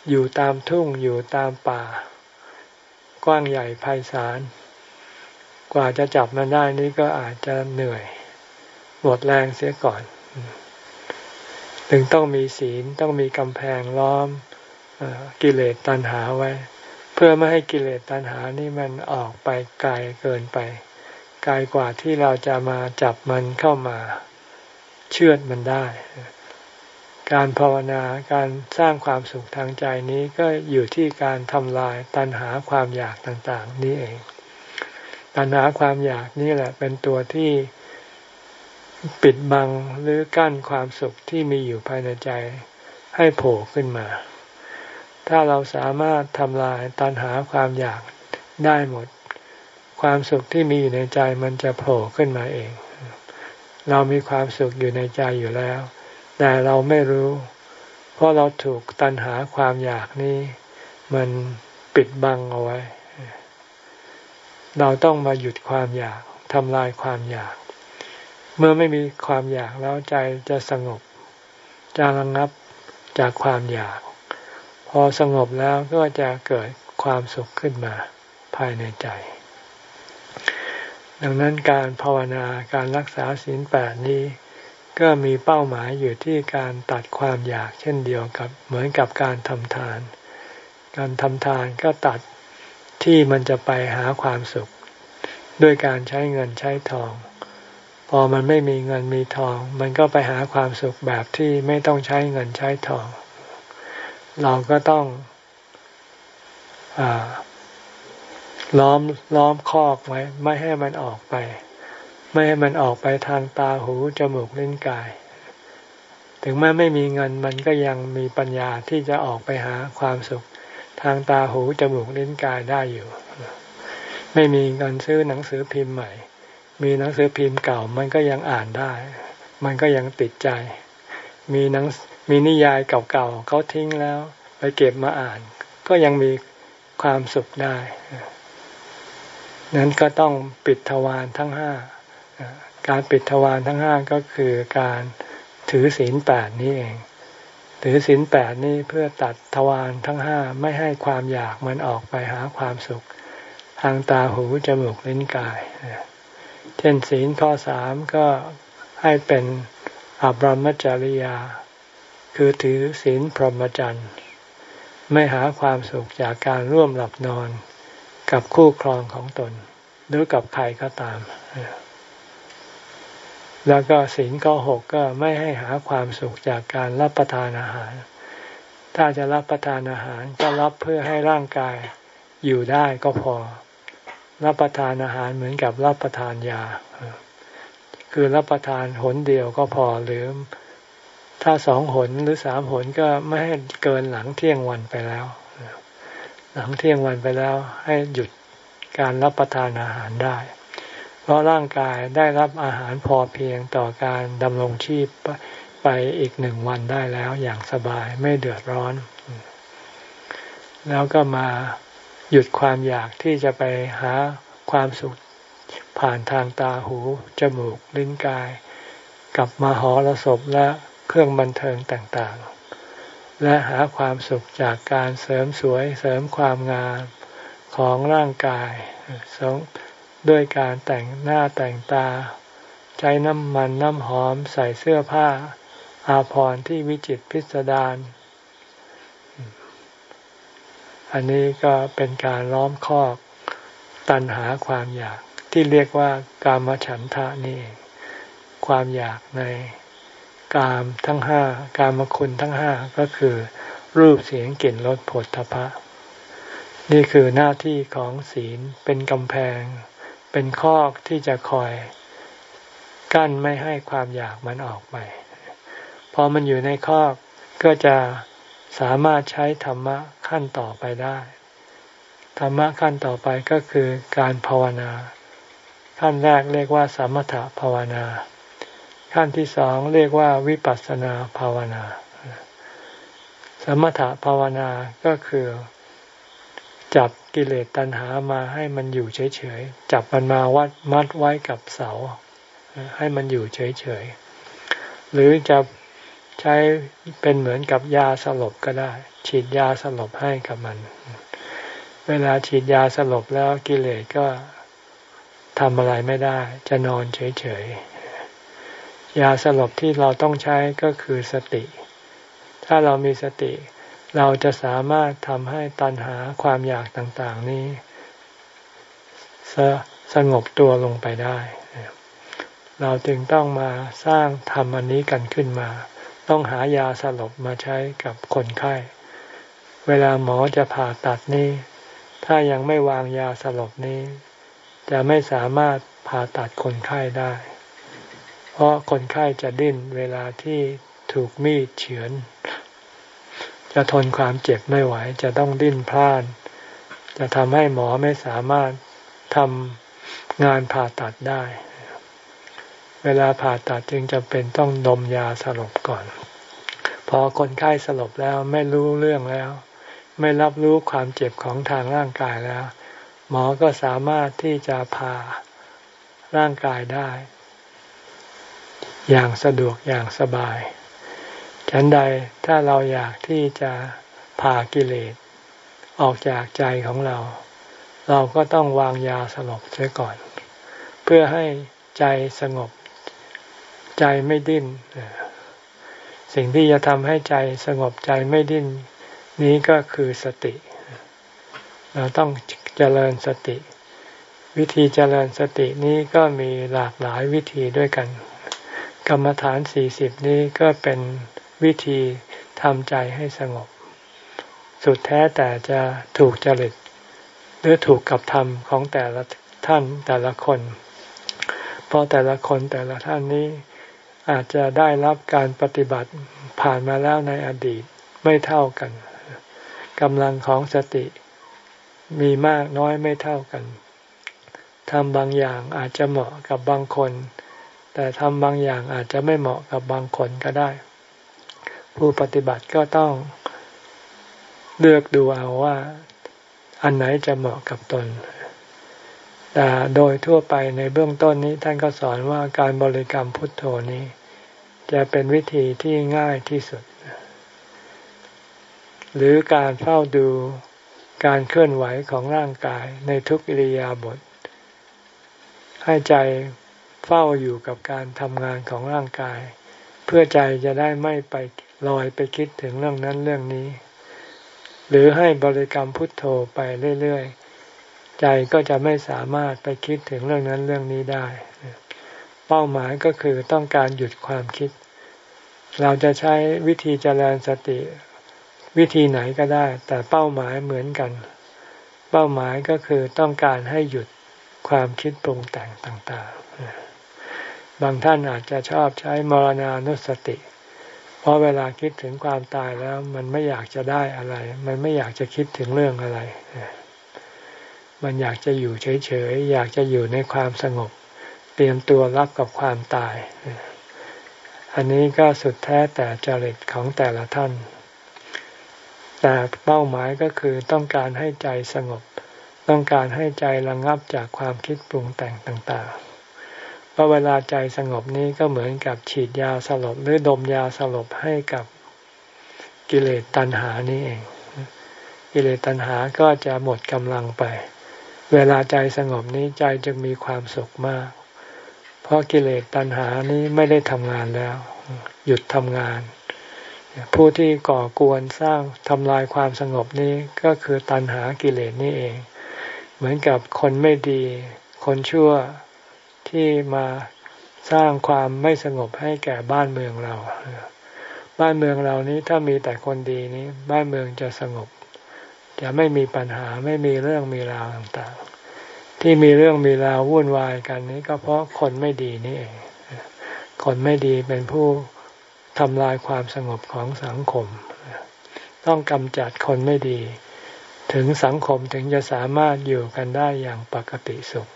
อยู่ตามทุ่งอยู่ตามป่า กว้างใหญ่ไพศาล กว่าจะจับมันได้นี้ก็อาจจะเหนื่อย หมดแรงเสียก่อน ถึงต้องมีศีลต้องมีกำแพงล้อมกิเลสตัณหาไว้ เพื่อไม่ให้กิเลสตัณหานี่มันออกไปไกลเกินไปไกลกว่าที่เราจะมาจับมันเข้ามาเชื่อดมันได้ การภาวนาการสร้างความสุขทางใจนี้ก็อยู่ที่การทำลายตัณหาความอยากต่างๆ นี้เอง ตัณหาความอยากนี่แหละเป็นตัวที่ ปิดบังหรือกั้นความสุขที่มีอยู่ภายในใจให้โผล่ขึ้นมา ถ้าเราสามารถทำลายตัณหาความอยากได้หมด ความสุขที่มีอยู่ในใจมันจะโผล่ขึ้นมาเอง เรามีความสุขอยู่ในใจอยู่แล้ว แต่เราไม่รู้ เพราะเราถูกตันหาความอยากนี้ มันปิดบังเอาไว้ เราต้องมาหยุดความอยากทำลายความอยาก เมื่อไม่มีความอยากแล้วใจจะสงบจะระงับจากความอยาก พอสงบแล้วก็จะเกิดความสุขขึ้นมาภายในใจ ดังนั้นการภาวนาการรักษาศีลแปดนี้ ก็มีเป้าหมายอยู่ที่การตัดความอยากเช่นเดียวกับเหมือนกับการทำทาน การทำทานก็ตัดที่มันจะไปหาความสุข ด้วยการใช้เงินใช้ทอง พอมันไม่มีเงินมีทอง มันก็ไปหาความสุขแบบที่ไม่ต้องใช้เงินใช้ทอง เราก็ต้องอล้อมล้อมคอกไว้ ไม่ให้มันออกไป ไม่ให้มันออกไปทางตาหูจมูกลิ้นกาย ถึงแม้ไม่มีเงินมันก็ยังมีปัญญาที่จะออกไปหาความสุข ทางตาหูจมูกลิ้นกายได้อยู่ ไม่มีเงินซื้อหนังสือพิมพ์ใหม่ มีหนังสือพิมพ์เก่ามันก็ยังอ่านได้ มันก็ยังติดใจ มีหนังมีนิยายเก่าๆเขาทิ้งแล้ว ไปเก็บมาอ่าน ก็ยังมีความสุขได้ นั้นก็ต้องปิดทวารทั้งห้า การปิดทวารทั้งห้าก็คือการถือศีลแปดนี้เอง ถือศีลแปดนี้เพื่อตัดทวารทั้งห้าไม่ให้ความอยากมันออกไปหาความสุข ทางตาหูจมูกลิ้นกาย เช่นศีลข้อสามก็ให้เป็นอบรมจริยา คือถือศีลพรหมจรรย์ ไม่หาความสุขจากการร่วมหลับนอนกับคู่ครองของตน หรือกับใครก็ตาม แล้วก็ศีลข้อหกก็ไม่ให้หาความสุขจากการรับประทานอาหาร ถ้าจะรับประทานอาหารก็รับเพื่อให้ร่างกายอยู่ได้ก็พอ รับประทานอาหารเหมือนกับรับประทานยา คือรับประทานหนเดียวก็พอหรือถ้าสองหนหรือสามหนก็ไม่ให้เกินหลังเที่ยงวันไปแล้ว หลังเที่ยงวันไปแล้วให้หยุดการรับประทานอาหารได้ เพราะร่างกายได้รับอาหารพอเพียงต่อการดำรงชีพไปอีกหนึ่งวันได้แล้วอย่างสบายไม่เดือดร้อน แล้วก็มา หยุดความอยากที่จะไปหาความสุขผ่านทางตาหูจมูกลิ้นกาย กับมาหอระศพและเครื่องบันเทิงต่างๆ และหาความสุขจากการเสริมสวยเสริมความงามของร่างกายด้วยการแต่งหน้าแต่งตา ใช้น้ำมันน้ำหอมใส่เสื้อผ้า อาภรณ์ที่วิจิตพิสดาร อันนี้ก็เป็นการล้อมคอกตันหาความอยากที่เรียกว่ากามฉันทะนี่ความอยากในกามทั้งห้ากามคุณทั้งห้าก็คือ รูปเสียงกลิ่นรสผลทพะ นี่คือหน้าที่ของศีลเป็นกำแพง เป็นคอกที่จะคอยกั้นไม่ให้ความอยากมันออกไป พอมันอยู่ในคอกก็จะ สามารถใช้ธรรมะขั้นต่อไปได้ ธรรมะขั้นต่อไปก็คือการภาวนา ขั้นแรกเรียกว่าสมถภาวนา ขั้นที่สองเรียกว่าวิปัสสนาภาวนา สมถภาวนาก็คือ จับกิเลสตัณหามาให้มันอยู่เฉยๆ จับมันมาวัดมัดไว้กับเสา ให้มันอยู่เฉยๆ หรือจะ ใช้เป็นเหมือนกับยาสลบก็ได้ ฉีดยาสลบให้กับมัน เวลาฉีดยาสลบแล้วกิเลสก็ทำอะไรไม่ได้ จะนอนเฉยๆยาสลบที่เราต้องใช้ก็คือสติ ถ้าเรามีสติ เราจะสามารถทำให้ตัณหาความอยากต่างๆนี้สสงบตัวลงไปได้ เราจึงต้องมาสร้างธรรมอันนี้กันขึ้นมา ต้องหายาสลบมาใช้กับคนไข้ เวลาหมอจะผ่าตัดนี้ ถ้ายังไม่วางยาสลบนี้ จะไม่สามารถผ่าตัดคนไข้ได้ เพราะคนไข้จะดิ้นเวลาที่ถูกมีดเฉือน จะทนความเจ็บไม่ไหว จะต้องดิ้นพล่าน จะทำให้หมอไม่สามารถทำงานผ่าตัดได้ เวลาผ่าตัดจึงจำเป็นต้องดมยาสลบก่อน พอคนไข้สลบแล้วไม่รู้เรื่องแล้ว ไม่รับรู้ความเจ็บของทางร่างกายแล้ว หมอก็สามารถที่จะผ่าร่างกายได้ อย่างสะดวกอย่างสบาย ฉันใดถ้าเราอยากที่จะผ่ากิเลสออกจากใจของเรา เราก็ต้องวางยาสลบเสียก่อน เพื่อให้ใจสงบ ใจไม่ดิ้น สิ่งที่จะทำให้ใจสงบใจไม่ดิ้น นี้ก็คือสติ เราต้องเจริญสติ วิธีเจริญสตินี้ก็มีหลากหลายวิธีด้วยกัน กรรมฐานสี่สิบนี้ก็เป็นวิธีทำใจให้สงบ สุดแท้แต่จะถูกจริตหรือถูกกับธรรมของแต่ละท่านแต่ละคน เพราะแต่ละคนแต่ละท่านนี้ อาจจะได้รับการปฏิบัติผ่านมาแล้วในอดีตไม่เท่ากันกำลังของสติมีมากน้อยไม่เท่ากันทำบางอย่างอาจจะเหมาะกับบางคน แต่ทำบางอย่างอาจจะไม่เหมาะกับบางคนก็ได้ ผู้ปฏิบัติก็ต้องเลือกดูเอาว่า อันไหนจะเหมาะกับตน แต่โดยทั่วไปในเบื้องต้นนี้ท่านก็สอนว่าการบริกรรมพุทโธนี้ จะเป็นวิธีที่ง่ายที่สุด หรือการเฝ้าดูการเคลื่อนไหวของร่างกายในทุกอิริยาบถให้ใจเฝ้าอยู่กับการทำงานของร่างกาย เพื่อใจจะได้ไม่ไปลอยไปคิดถึงเรื่องนั้นเรื่องนี้ หรือให้บริกรรมพุทโธไปเรื่อยๆ ใจก็จะไม่สามารถไปคิดถึงเรื่องนั้นเรื่องนี้ได้ เป้าหมายก็คือต้องการหยุดความคิด เราจะใช้วิธีเจริญสติวิธีไหนก็ได้ แต่เป้าหมายเหมือนกัน เป้าหมายก็คือต้องการให้หยุดความคิดปรุงแต่งต่างๆ บางท่านอาจจะชอบใช้มรณานุสติ เพราะเวลาคิดถึงความตายแล้ว มันไม่อยากจะได้อะไร มันไม่อยากจะคิดถึงเรื่องอะไร มันอยากจะอยู่เฉยๆ อยากจะอยู่ในความสงบ เตรียมตัวรับกับความตาย อันนี้ก็สุดแท้แต่จริตของแต่ละท่าน แต่เป้าหมายก็คือต้องการให้ใจสงบ ต้องการให้ใจระงงับจากความคิดปรุงแต่งต่างๆ เพราะเวลาใจสงบนี้ก็เหมือนกับฉีดยาสลบหรือดมยาสลบให้กับกิเลสตัณหานี้เอง กิเลสตัณหาก็จะหมดกำลังไป เวลาใจสงบนี้ใจจะมีความสุขมาก เพราะกิเลสตัณหานี้ไม่ได้ทำงานแล้ว หยุดทำงาน ผู้ที่ก่อกวนสร้างทำลายความสงบนี้ก็คือตัณหากิเลสนี่เอง เหมือนกับคนไม่ดี คนชั่วที่มาสร้างความไม่สงบให้แก่บ้านเมืองเรา บ้านเมืองเรานี้ถ้ามีแต่คนดีนี้ บ้านเมืองจะสงบ จะไม่มีปัญหาไม่มีเรื่องมีราวต่างๆ ที่มีเรื่องมีราววุ่นวายกันนี้ก็เพราะคนไม่ดีนี่เอง คนไม่ดีเป็นผู้ทำลายความสงบของสังคม ต้องกำจัดคนไม่ดี ถึงสังคมถึงจะสามารถอยู่กันได้อย่างปกติสุข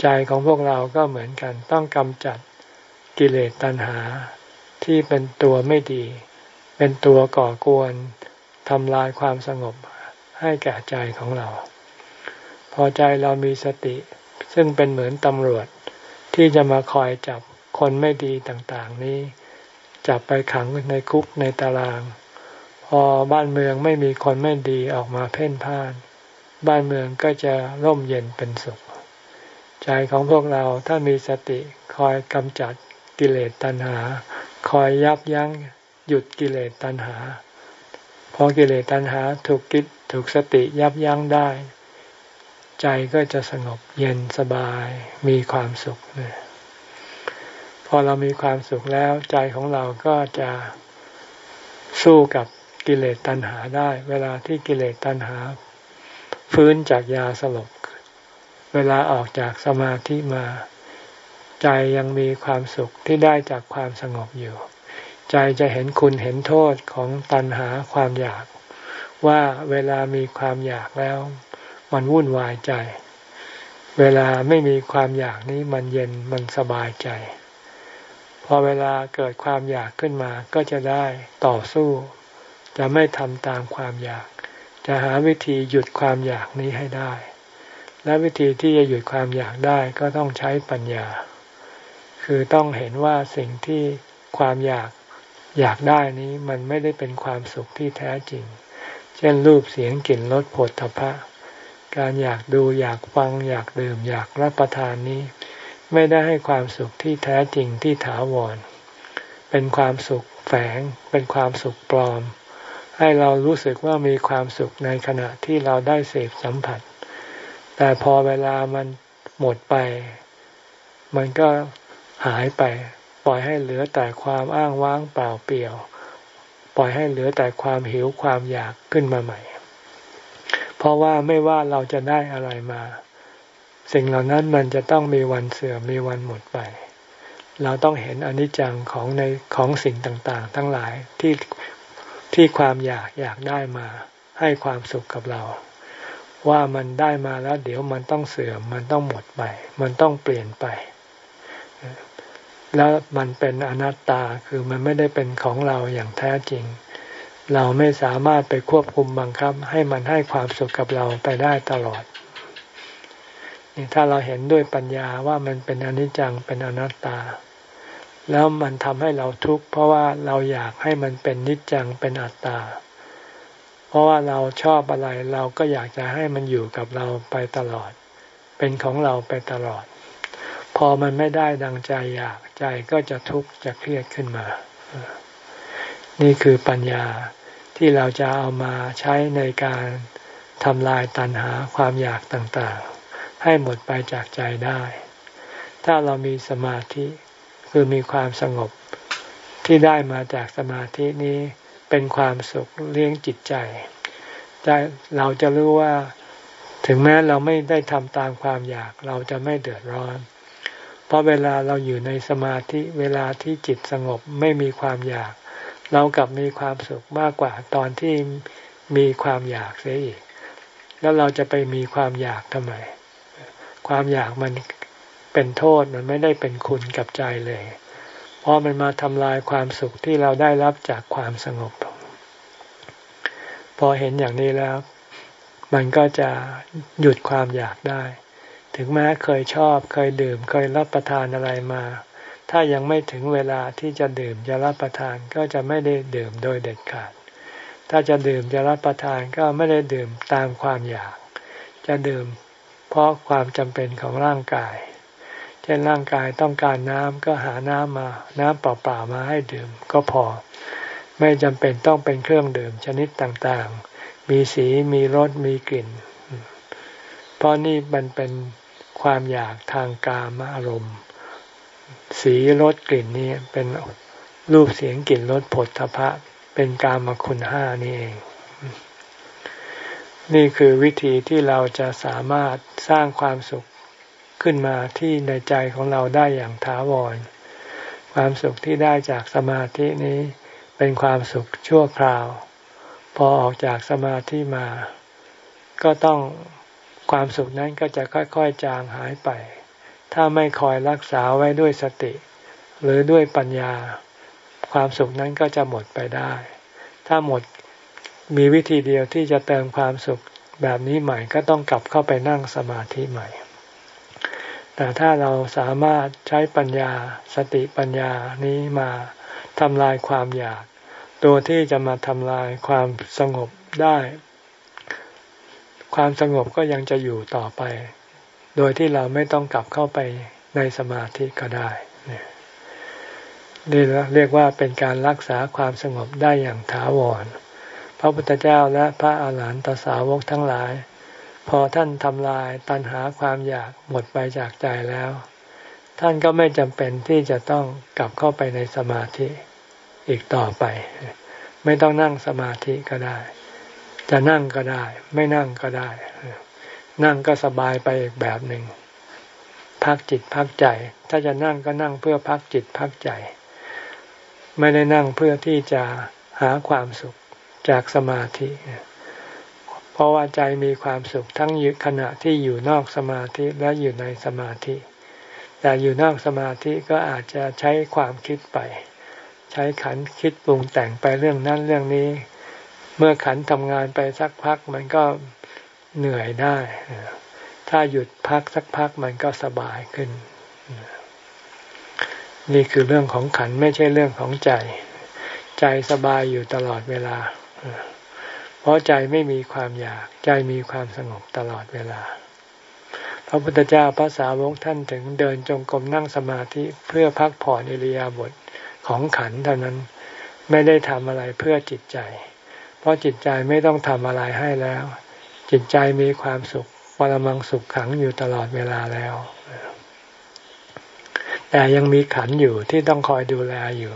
ใจของพวกเราก็เหมือนกัน ต้องกำจัดกิเลสตัณหาที่เป็นตัวไม่ดี เป็นตัวก่อกวน ทำลายความสงบให้แก่ใจของเรา พอใจเรามีสติ ซึ่งเป็นเหมือนตำรวจที่จะมาคอยจับคนไม่ดีต่างๆ นี้ จับไปขังในคุกในตาราง พอบ้านเมืองไม่มีคนไม่ดีออกมาเพ่นพ่าน บ้านเมืองก็จะร่มเย็นเป็นสุข ใจของพวกเราถ้ามีสติคอยกำจัดกิเลสตัณหา คอยยับยั้งหยุดกิเลสตัณหา พอกิเลสตัณหาถูกกิจถูกสติยับยั้งได้ ใจก็จะสงบเย็นสบาย มีความสุขเนี่ยพอเรามีความสุขแล้วใจของเราก็จะสู้กับกิเลสตัณหาได้ เวลาที่กิเลสตัณหา ฟื้นจากยาสลบ เวลาออกจากสมาธิมา ใจยังมีความสุขที่ได้จากความสงบอยู่ ใจจะเห็นคุณเห็นโทษของตัณหาความอยาก ว่าเวลามีความอยากแล้ว มันวุ่นวายใจ เวลาไม่มีความอยากนี้มันเย็นมันสบายใจ พอเวลาเกิดความอยากขึ้นมาก็จะได้ต่อสู้ จะไม่ทำตามความอยาก จะหาวิธีหยุดความอยากนี้ให้ได้ และวิธีที่จะหยุดความอยากได้ก็ต้องใช้ปัญญา คือต้องเห็นว่าสิ่งที่ความอยาก อยากได้นี้มันไม่ได้เป็นความสุขที่แท้จริง เช่นรูปเสียงกลิ่นรสผลทพะ การอยากดูอยากฟังอยากดื่มอยากรับประทานนี้ ไม่ได้ให้ความสุขที่แท้จริงที่ถาวร เป็นความสุขแฝง เป็นความสุขปลอม ให้เรารู้สึกว่ามีความสุขในขณะที่เราได้เสพสัมผัส แต่พอเวลามันหมดไป มันก็หายไปป ล่อยให้เหลือแต่ความอ้างว้างเปล่าเปลี่ยว ปล่อยให้เหลือแต่ความหิวความอยากขึ้นมาใหม่ เพราะว่าไม่ว่าเราจะได้อะไรมา สิ่งเหล่านั้นมันจะต้องมีวันเสื่อมมีวันหมดไป เราต้องเห็นอนิจจังของในของสิ่งต่างๆ ทั้งหลายที่ที่ความอยากอยากได้มา ให้ความสุขกับเรา ว่ามันได้มาแล้วเดี๋ยวมันต้องเสื่อมมันต้องหมดไป มันต้องเปลี่ยนไป แล้วมันเป็นอนัตตาคือมันไม่ได้เป็นของเราอย่างแท้จริง เราไม่สามารถไปควบคุมบังคับ ให้มันให้ความสุขกับเราไปได้ตลอดนี่ถ้าเราเห็นด้วยปัญญาว่ามันเป็นอนิจจังเป็นอนัตตา แล้วมันทำให้เราทุกข์เพราะว่าเราอยากให้มันเป็นนิจจังเป็นอัตตา เพราะว่าเราชอบอะไรเราก็อยากจะให้มันอยู่กับเราไปตลอด เป็นของเราไปตลอด พอมันไม่ได้ดังใจอยากใจก็จะทุกข์จะเครียดขึ้นมา นี่คือปัญญาที่เราจะเอามาใช้ในการทำลายตัณหาความอยากต่างๆ ให้หมดไปจากใจได้ ถ้าเรามีสมาธิคือมีความสงบที่ได้มาจากสมาธินี้เป็นความสุขเลี้ยงจิตใจใจเราจะรู้ว่าถึงแม้เราไม่ได้ทำตามความอยาก เราจะไม่เดือดร้อน เพราะเวลาเราอยู่ในสมาธิเวลาที่จิตสงบไม่มีความอยาก เรากลับมีความสุขมากกว่าตอนที่มีความอยากเสียอีก แล้วเราจะไปมีความอยากทำไม ความอยากมันเป็นโทษมันไม่ได้เป็นคุณกับใจเลย เพราะมันมาทำลายความสุขที่เราได้รับจากความสงบ พอเห็นอย่างนี้แล้ว มันก็จะหยุดความอยากได้ ถึงแม้เคยชอบ เคยดื่ม เคยรับประทานอะไรมา ถ้ายังไม่ถึงเวลาที่จะดื่มจะรับประทานก็จะไม่ได้ดื่มโดยเด็ดขาด ถ้าจะดื่มจะรับประทานก็ไม่ได้ดื่มตามความอยาก จะดื่มเพราะความจำเป็นของร่างกาย เช่นร่างกายต้องการน้ำก็หาน้ำมา น้ำเปล่าๆมาให้ดื่มก็พอ ไม่จำเป็นต้องเป็นเครื่องดื่มชนิดต่างๆ มีสี มีรส มีกลิ่น เพราะนี่มันเป็น ความอยากทางกามอารมณ์ สีรสกลิ่นนี้เป็นรูปเสียงกลิ่นรสผลทพะ เป็นกามคุณห้านี่เอง นี่คือวิธีที่เราจะสามารถสร้างความสุขขึ้นมาที่ในใจของเราได้อย่างถาวร ความสุขที่ได้จากสมาธินี้เป็นความสุขชั่วคราว พอออกจากสมาธิมา ก็ต้อง ความสุขนั้นก็จะค่อยๆจางหายไป ถ้าไม่คอยรักษาไว้ด้วยสติ หรือด้วยปัญญา ความสุขนั้นก็จะหมดไปได้ ถ้าหมดมีวิธีเดียวที่จะเติมความสุขแบบนี้ใหม่ก็ต้องกลับเข้าไปนั่งสมาธิใหม่ แต่ถ้าเราสามารถใช้ปัญญาสติปัญญานี้มาทำลายความอยาก ตัวที่จะมาทำลายความสงบได้ ความสงบก็ยังจะอยู่ต่อไป โดยที่เราไม่ต้องกลับเข้าไปในสมาธิก็ได้นี่เรียกว่าเป็นการรักษาความสงบได้อย่างถาวร พระพุทธเจ้าและพระอาหารหันตสาวกทั้งหลาย พอท่านทำลายตัณหาความอยากหมดไปจากใจแล้ว ท่านก็ไม่จำเป็นที่จะต้องกลับเข้าไปในสมาธิอีกต่อไป ไม่ต้องนั่งสมาธิก็ได้ จะนั่งก็ได้ ไม่นั่งก็ได้ นั่งก็สบายไปอีกแบบหนึ่งพักจิตพักใจ ถ้าจะนั่งก็นั่งเพื่อพักจิตพักใจ ไม่ได้นั่งเพื่อที่จะหาความสุขจากสมาธิ เพราะว่าใจมีความสุขทั้งขณะที่อยู่นอกสมาธิและอยู่ในสมาธิ แต่อยู่นอกสมาธิก็อาจจะใช้ความคิดไป ใช้ขันคิดปรุงแต่งไปเรื่องนั้นเรื่องนี้ เมื่อขันทำงานไปสักพักมันก็เหนื่อยได้ ถ้าหยุดพักสักพักมันก็สบายขึ้น นี่คือเรื่องของขันไม่ใช่เรื่องของใจ ใจสบายอยู่ตลอดเวลา เพราะใจไม่มีความอยาก ใจมีความสงบตลอดเวลา พระพุทธเจ้าพระสาวกท่านถึงเดินจงกรมนั่งสมาธิเพื่อพักผ่อนอิริยาบถของขันเท่านั้น ไม่ได้ทำอะไรเพื่อจิตใจ เพราะจิตใจไม่ต้องทำอะไรให้แล้ว จิตใจมีความสุขปรมังสุขขังอยู่ตลอดเวลาแล้ว แต่ยังมีขันอยู่ที่ต้องคอยดูแลอยู่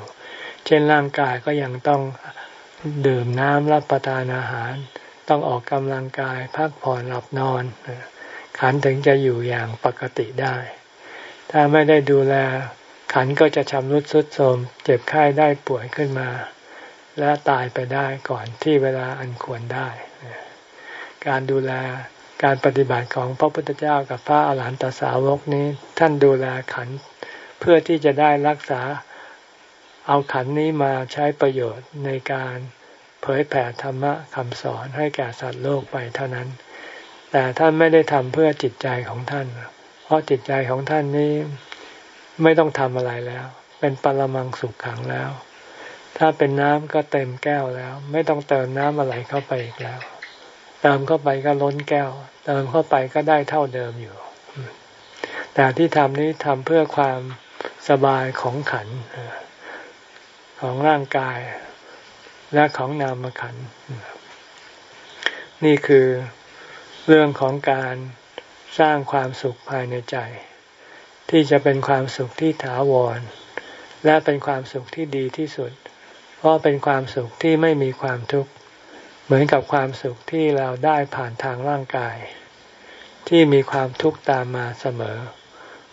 เช่นร่างกายก็ยังต้องดื่มน้ำรับประทานอาหาร ต้องออกกำลังกายพักผ่อนหลับนอน ขันถึงจะอยู่อย่างปกติได้ ถ้าไม่ได้ดูแลขันก็จะชำรุดทรุดโทรมเจ็บไข้ได้ป่วยขึ้นมา และตายไปได้ก่อนที่เวลาอันควรได้ การดูแลการปฏิบัติของพระพุทธเจ้ากับพระอาหารหันตสาวกนี้ ท่านดูแลขันเพื่อที่จะได้รักษาเอาขันนี้มาใช้ประโยชน์ในการเผยแผ่ธรรมะคำสอนให้แก่สัตว์โลกไปเท่านั้น แต่ท่านไม่ได้ทำเพื่อจิตใจของท่าน เพราะจิตใจของท่านนี้ไม่ต้องทำอะไรแล้ว เป็นปรมังสุขขังแล้ว ถ้าเป็นน้ำก็เต็มแก้วแล้ว ไม่ต้องเติมน้ำอะไรเข้าไปอีกแล้ว เติมเข้าไปก็ล้นแก้ว เติมเข้าไปก็ได้เท่าเดิมอยู่ แต่ที่ทำนี้ทำเพื่อความสบายของขันของร่างกายและของนามขัน นี่คือเรื่องของการสร้างความสุขภายในใจ ที่จะเป็นความสุขที่ถาวร และเป็นความสุขที่ดีที่สุด เพราะเป็นความสุขที่ไม่มีความทุกข์เหมือนกับความสุขที่เราได้ผ่านทางร่างกาย ที่มีความทุกข์ตามมาเสมอ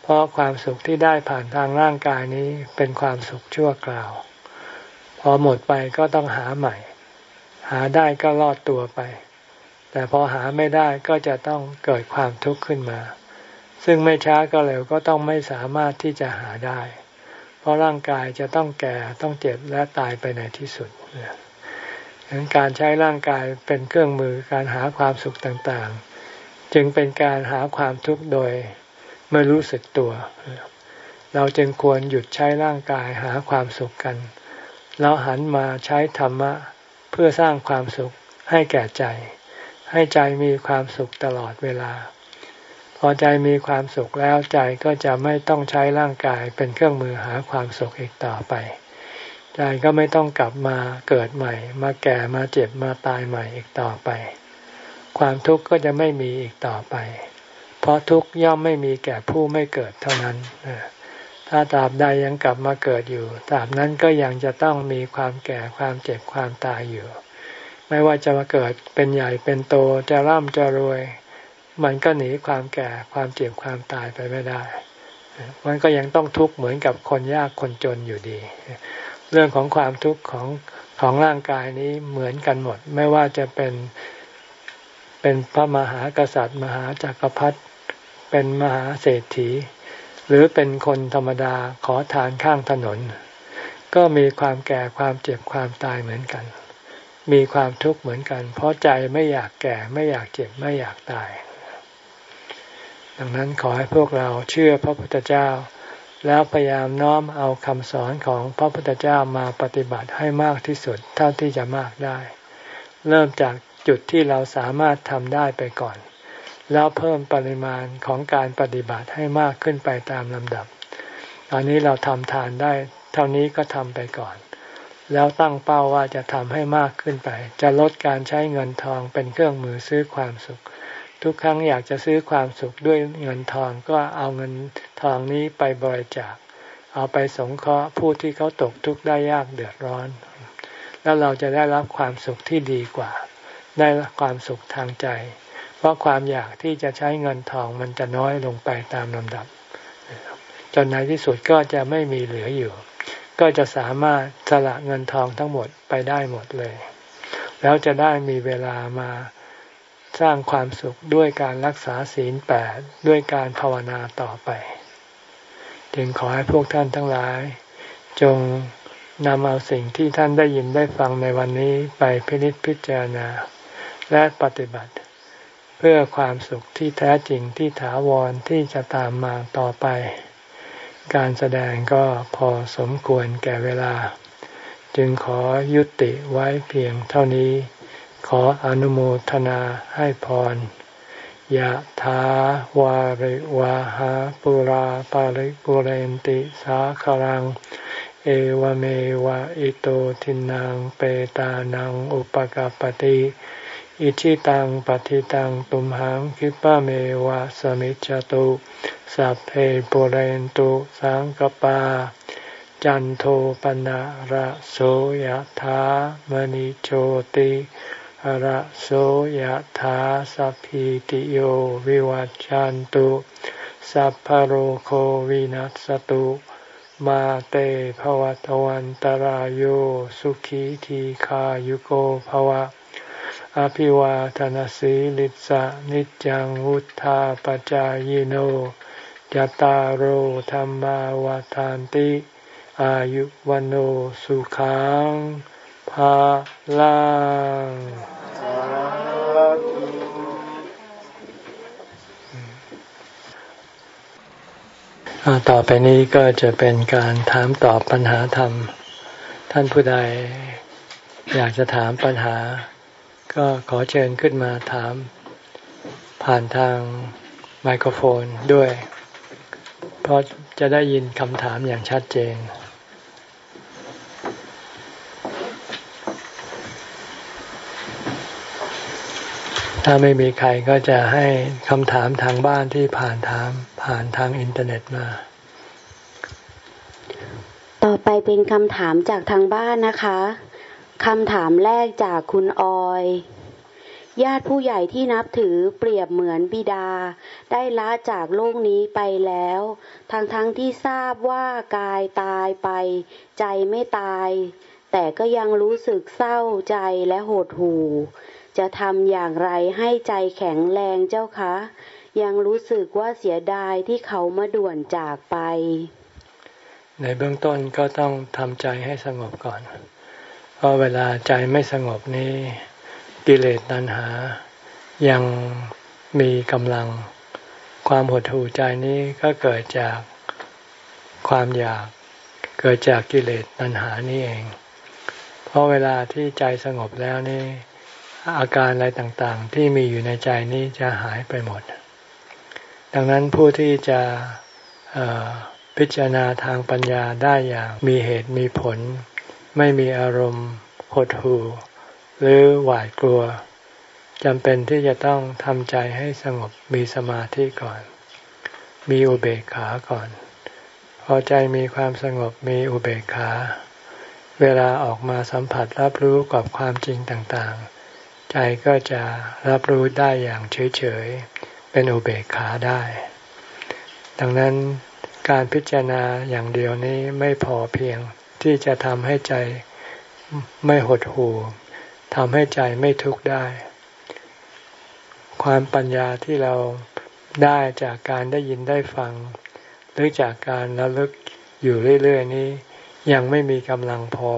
เพราะความสุขที่ได้ผ่านทางร่างกายนี้เป็นความสุขชั่วคราว พอหมดไปก็ต้องหาใหม่ หาได้ก็รอดตัวไป แต่พอหาไม่ได้ก็จะต้องเกิดความทุกข์ขึ้นมา ซึ่งไม่ช้าก็เร็วก็ต้องไม่สามารถที่จะหาได้ เพราะร่างกายจะต้องแก่ต้องเจ็บและตายไปในที่สุดดังนั้นการใช้ร่างกายเป็นเครื่องมือการหาความสุขต่างๆ จึงเป็นการหาความทุกข์โดยไม่รู้สึกตัว เราจึงควรหยุดใช้ร่างกายหาความสุขกัน แล้วหันมาใช้ธรรมะเพื่อสร้างความสุขให้แก่ใจ ให้ใจมีความสุขตลอดเวลา พอใจมีความสุขแล้วใจก็จะไม่ต้องใช้ร่างกายเป็นเครื่องมือหาความสุขอีกต่อไป ใจก็ไม่ต้องกลับมาเกิดใหม่ มาแก่มาเจ็บมาตายใหม่อีกต่อไป ความทุกข์ก็จะไม่มีอีกต่อไป เพราะทุกข์ย่อมไม่มีแก่ผู้ไม่เกิดเท่านั้นถ้าตราบใดยังกลับมาเกิดอยู่ตราบนั้นก็ยังจะต้องมีความแก่ความเจ็บความตายอยู่ ไม่ว่าจะมาเกิดเป็นใหญ่เป็นโตจะร่ำจะรวย มันก็หนีความแก่ความเจ็บความตายไปไม่ได้ มันก็ยังต้องทุกข์เหมือนกับคนยากคนจนอยู่ดี เรื่องของความทุกข์ของของร่างกายนี้เหมือนกันหมด ไม่ว่าจะเป็นเป็นพระมหากษัตริย์ มหาจากักรพรรดิเป็นมหาเศรษฐี หรือเป็นคนธรรมดาขอทานข้างถนน ก็มีความแก่ความเจ็บความตายเหมือนกัน มีความทุกข์เหมือนกัน เพราะใจไม่อยากแก่ไม่อยากเจ็บไม่อยากตาย ดังนั้นขอให้พวกเราเชื่อพระพุทธเจ้า แล้วพยายามน้อมเอาคำสอนของพระพุทธเจ้ามาปฏิบัติให้มากที่สุดเท่าที่จะมากได้ เริ่มจากจุดที่เราสามารถทำได้ไปก่อน แล้วเพิ่มปริมาณของการปฏิบัติให้มากขึ้นไปตามลำดับ ตอนนี้เราทำทานได้ เท่านี้ก็ทำไปก่อน แล้วตั้งเป้าว่าจะทำให้มากขึ้นไป จะลดการใช้เงินทองเป็นเครื่องมือซื้อความสุข ทุกครั้งอยากจะซื้อความสุขด้วยเงินทองก็เอาเงินทองนี้ไปบริจาค เอาไปสงเคราะห์ผู้ที่เขาตกทุกข์ได้ยากเดือดร้อน แล้วเราจะได้รับความสุขที่ดีกว่า ได้ความสุขทางใจ เพราะความอยากที่จะใช้เงินทองมันจะน้อยลงไปตามลำดับ จนในที่สุดก็จะไม่มีเหลืออยู่ ก็จะสามารถสละเงินทองทั้งหมดไปได้หมดเลย แล้วจะได้มีเวลามา สร้างความสุขด้วยการรักษาศีลแปดด้วยการภาวนาต่อไป จึงขอให้พวกท่านทั้งหลาย จงนำเอาสิ่งที่ท่านได้ยินได้ฟังในวันนี้ไปพินิจพิจารณา และปฏิบัติ เพื่อความสุขที่แท้จริงที่ถาวรที่จะตามมาต่อไป การแสดงก็พอสมควรแก่เวลา จึงขอยุติไว้เพียงเท่านี้ ขออนุโมทนาให้พรยะถาวาริวาหาปุราปาริปุเรนติสาครัง เอวเมวะอิโตทินังเปตานังอุปกาปติอิชิตังปฏิตังตุมหังคิปะเมวะสมิจจตุสัพเพปุเรนตุสังกปา จันโทปนะระโสยธามณิโชติ ระโสยธาสัพพิติโยวิวัจจันตุสัพพโรโควินัสตุมาเตภวัตวันตารโยสุขีทีขายุโกภวะ อภิวาทนสีลิสะนิจังวุธาปจายโนยตาโหธรรมาวาทานติ อายุวันโอสุขัง ภาลังต่อไปนี้ก็จะเป็นการถามตอบปัญหาธรรม ท่านผู้ใดอยากจะถามปัญหา ก็ขอเชิญขึ้นมาถาม ผ่านทางไมโครโฟนด้วย เพราะจะได้ยินคำถามอย่างชัดเจน ถ้าไม่มีใครก็จะให้คำถามทางบ้านที่ผ่านทางผ่านทางอินเทอร์เน็ตมา ต่อไปเป็นคำถามจากทางบ้านนะคะคำถามแรกจากคุณออย ญาติผู้ใหญ่ที่นับถือเปรียบเหมือนบิดา ได้ละจากโลกนี้ไปแล้ว ทั้งทั้งที่ทราบว่ากายตายไป ใจไม่ตาย แต่ก็ยังรู้สึกเศร้าใจและโหดหู่ จะทำอย่างไรให้ใจแข็งแรงเจ้าคะ ยังรู้สึกว่าเสียดายที่เขามาด่วนจากไป ในเบื้องต้นก็ต้องทำใจให้สงบก่อน เพราะเวลาใจไม่สงบนี้กิเลสตัณหา ยังมีกำลัง ความหดหู่ใจนี้ก็เกิดจากความอยากเกิดจากกิเลสตัณหานี่เอง เพราะเวลาที่ใจสงบแล้วนี่ อาการอะไรต่างๆ ที่มีอยู่ในใจนี้จะหายไปหมด ดังนั้นผู้ที่จะพิจารณาทางปัญญาได้อย่างมีเหตุมีผล ไม่มีอารมณ์หดหู่ หรือหวาดกลัวจำเป็นที่จะต้องทำใจให้สงบมีสมาธิก่อน มีอุเบกขาก่อน พอใจมีความสงบมีอุเบกขา เวลาออกมาสัมผัสรับรู้กับความจริงต่างๆ ใจก็จะรับรู้ได้อย่างเฉยๆ เป็นอุเบกขาได้ ดังนั้นการพิจารณาอย่างเดียวนี้ไม่พอเพียงที่จะทำให้ใจไม่หดหู่ทำให้ใจไม่ทุกข์ได้ ความปัญญาที่เราได้จากการได้ยินได้ฟัง หรือจากการระลึกอยู่เรื่อยๆนี้ ยังไม่มีกำลังพอ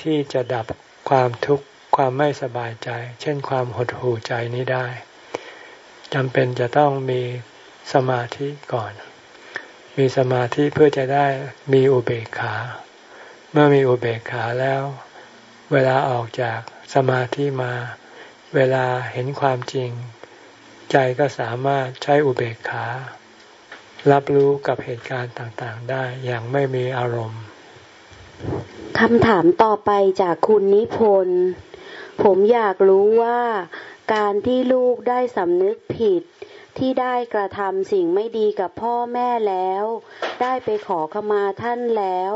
ที่จะดับความทุกข์ ความไม่สบายใจ เช่นความหดหู่ใจนี้ได้จำเป็นจะต้องมีสมาธิก่อน มีสมาธิเพื่อจะได้มีอุเบกขา เมื่อมีอุเบกขาแล้ว เวลาออกจากสมาธิมา เวลาเห็นความจริง ใจก็สามารถใช้อุเบกขา รับรู้กับเหตุการณ์ต่างๆ ได้อย่างไม่มีอารมณ์คำถามต่อไปจากคุณนิพนธ์ ผมอยากรู้ว่าการที่ลูกได้สำนึกผิด ที่ได้กระทำสิ่งไม่ดีกับพ่อแม่แล้ว ได้ไปขอขมาท่านแล้ว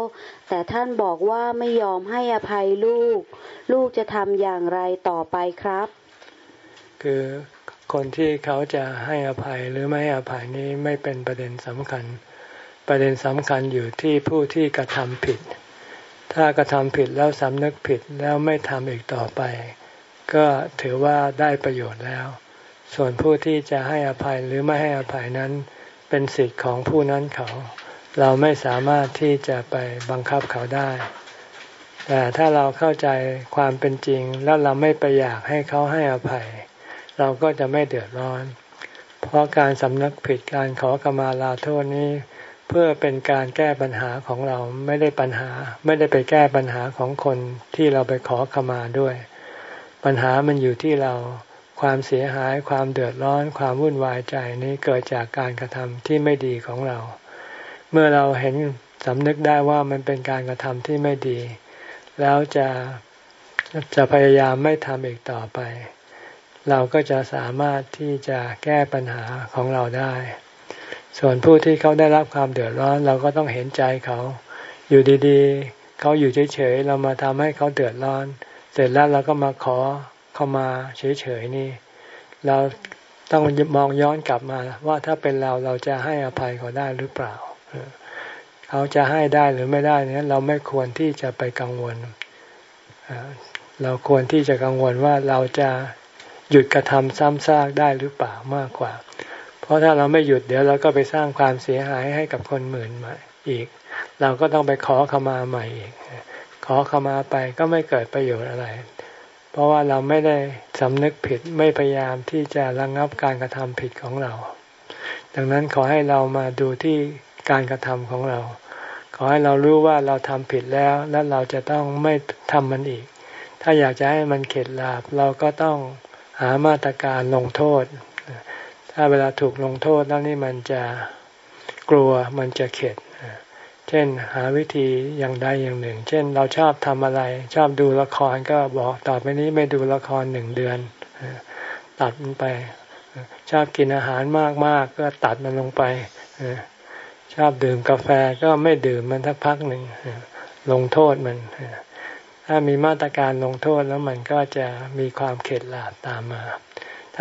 แต่ท่านบอกว่าไม่ยอมให้อภัยลูก ลูกจะทำอย่างไรต่อไปครับ คือคนที่เขาจะให้อภัยหรือไม่ให้อภัยนี้ไม่เป็นประเด็นสำคัญ ประเด็นสำคัญอยู่ที่ผู้ที่กระทำผิด ถ้ากระทำผิดแล้วสำนึกผิดแล้วไม่ทำอีกต่อไป ก็ถือว่าได้ประโยชน์แล้ว ส่วนผู้ที่จะให้อภัยหรือไม่ให้อภัยนั้นเป็นสิทธิ์ของผู้นั้นเขา เราไม่สามารถที่จะไปบังคับเขาได้ แต่ถ้าเราเข้าใจความเป็นจริงแล้วเราไม่ไปอยากให้เขาให้อภัย เราก็จะไม่เดือดร้อน เพราะการสำนึกผิดการขอกมาลาโทษนี้ เพื่อเป็นการแก้ปัญหาของเราไม่ได้ปัญหา ไม่ได้ไปแก้ปัญหาของคนที่เราไปขอขมาด้วย ปัญหามันอยู่ที่เราความเสียหายความเดือดร้อน ความวุ่นวายใจนี้เกิดจากการกระทำที่ไม่ดีของเรา เมื่อเราเห็นสำนึกได้ว่ามันเป็นการกระทำที่ไม่ดี แล้วจะจะพยายามไม่ทำอีกต่อไป เราก็จะสามารถที่จะแก้ปัญหาของเราได้ ส่วนผู้ที่เขาได้รับความเดือดร้อน เราก็ต้องเห็นใจเขา อยู่ดีๆ เขาอยู่เฉยๆ เรามาทำให้เขาเดือดร้อน เสร็จแล้วเราก็มาขอเข้ามาเฉยๆนี่ เราต้องมองย้อนกลับมาว่าถ้าเป็นเราเราจะให้อภัยเขาได้หรือเปล่า เขาจะให้ได้หรือไม่ได้นี่เราไม่ควรที่จะไปกังวล เราควรที่จะกังวลว่าเราจะหยุดกระทำซ้ำซากได้หรือเปล่ามากกว่า ราะถ้าเราไม่หยุดเดี๋ยวเราก็ไปสร้างความเสียหายให้กับคนหมื่นใหม่อีก เราก็ต้องไปขอขมาใหม่อีก ขอขมาไปก็ไม่เกิดประโยชน์อะไร เพราะว่าเราไม่ได้สำนึกผิดไม่พยายามที่จะระงงับการกระทำผิดของเรา ดังนั้นขอให้เรามาดูที่การกระทำของเรา ขอให้เรารู้ว่าเราทำผิดแล้วและเราจะต้องไม่ทำมันอีก ถ้าอยากจะให้มันเข็ดหลาบเราก็ต้องหามาตรการลงโทษ ถ้าเวลาถูกลงโทษแล้วนี่มันจะกลัวมันจะเข็ด เช่นหาวิธีอย่างใดอย่างหนึ่ง เช่นเราชอบทำอะไร ชอบดูละครก็บอกต่อไปนี้ไม่ดูละครหนึ่งเดือน ตัดมันไป ชอบกินอาหารมากๆก็ตัดมันลงไป ชอบดื่มกาแฟก็ไม่ดื่มมันสักพักหนึ่งลงโทษมัน ถ้ามีมาตรการลงโทษแล้วมันก็จะมีความเข็ดหลาบตามมา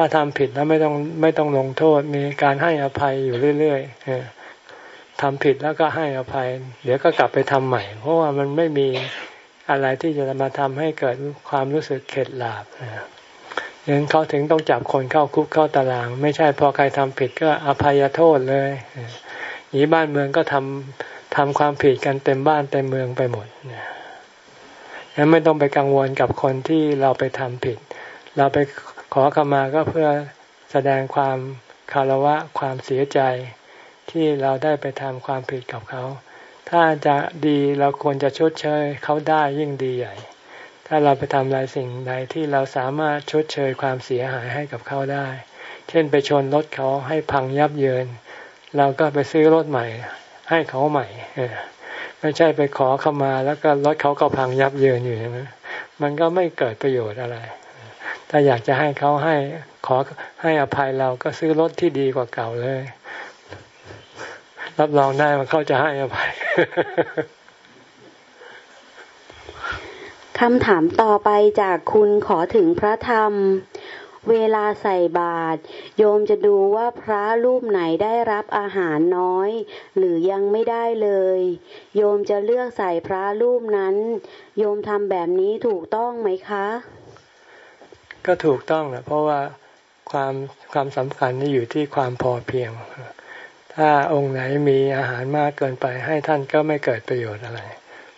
ถ้าทำผิดแล้วไม่ต้องไม่ต้องลงโทษ มีการให้อภัยอยู่เรื่อยๆทำผิดแล้วก็ให้อภัย เดี๋ยวก็กลับไปทำใหม่ เพราะว่ามันไม่มีอะไรที่จะมาทำให้เกิดความรู้สึกเข็ดหลาบดังนั้นเขาถึงต้องจับคนเข้าคุกเข้าตาราง ไม่ใช่พอใครทำผิดก็อภัยโทษเลยยีบ้านเมืองก็ทำทำความผิดกันเต็มบ้านเต็มเมืองไปหมดนี่ยงั้นไม่ต้องไปกังวลกับคนที่เราไปทำผิด เราไป ขอขมาก็เพื่อแสดงความคารวะความเสียใจที่เราได้ไปทำความผิดกับเขา ถ้าจะดีเราควรจะชดเชยเขาได้ยิ่งดีใหญ่ ถ้าเราไปทำอะไรสิ่งใดที่เราสามารถชดเชยความเสียหายให้กับเขาได้ เช่นไปชนรถเขาให้พังยับเยิน เราก็ไปซื้อรถใหม่ ให้เขาใหม่ ไม่ใช่ไปขอเข้ามาแล้วก็รถเขาก็พังยับเยินอยู่ใช่ไหมมันก็ไม่เกิดประโยชน์อะไร ถ้าอยากจะให้เขาให้ขอให้อภัยเราก็ซื้อรถที่ดีกว่าเก่าเลย รับรองได้ว่าเขาจะให้อภัยคำถามต่อไปจากคุณขอถึงพระธรรม เวลาใส่บาตรโยมจะดูว่าพระรูปไหนได้รับอาหารน้อย หรือยังไม่ได้เลย โยมจะเลือกใส่พระรูปนั้น โยมทำแบบนี้ถูกต้องไหมคะ ก็ถูกต้องแหละเพราะว่าความความสำคัญนี่อยู่ที่ความพอเพียง ถ้าองค์ไหนมีอาหารมากเกินไปให้ท่านก็ไม่เกิดประโยชน์อะไร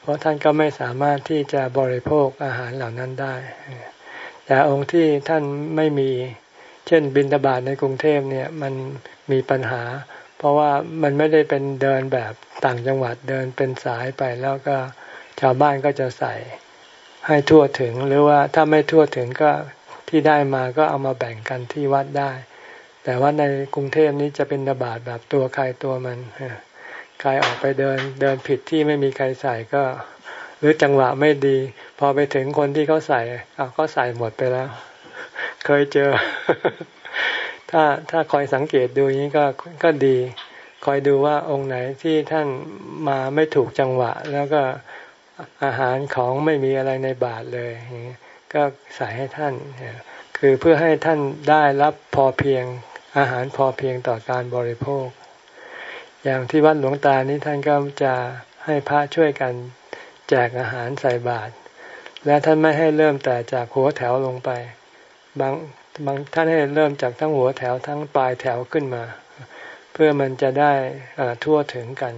เพราะท่านก็ไม่สามารถที่จะบริโภคอาหารเหล่านั้นได้ แต่องค์ที่ท่านไม่มีเช่นบินตบาทในกรุงเทพเนี่ยมันมีปัญหา เพราะว่ามันไม่ได้เป็นเดินแบบต่างจังหวัดเดินเป็นสายไปแล้วก็ชาวบ้านก็จะใส่ให้ทั่วถึงหรือว่าถ้าไม่ทั่วถึงก็ ที่ได้มาก็เอามาแบ่งกันที่วัดได้ แต่ว่าในกรุงเทพนี้จะเป็นตบาทแบบตัวใครตัวมันใครออกไปเดินเดินผิดที่ไม่มีใครใส่ก็ หรือจังหวะไม่ดี พอไปถึงคนที่เขาใส่เอาเขาใส่หมดไปแล้ว เคยเจอ ถ้าถ้าคอยสังเกตดูนี้ก็ก็ดีคอยดูว่าองค์ไหนที่ท่านมาไม่ถูกจังหวะ แล้วก็อาหารของไม่มีอะไรในบาทเลย ก็ใส่ให้ท่าน คือเพื่อให้ท่านได้รับพอเพียงอาหารพอเพียงต่อการบริโภค อย่างที่วัดหลวงตานี้ท่านก็จะให้พระช่วยกันแจกอาหารใส่บาตรและท่านไม่ให้เริ่มแต่จากหัวแถวลงไป บางบางท่านให้เริ่มจากทั้งหัวแถวทั้งปลายแถวขึ้นมา เพื่อมันจะได้ทั่วถึงกัน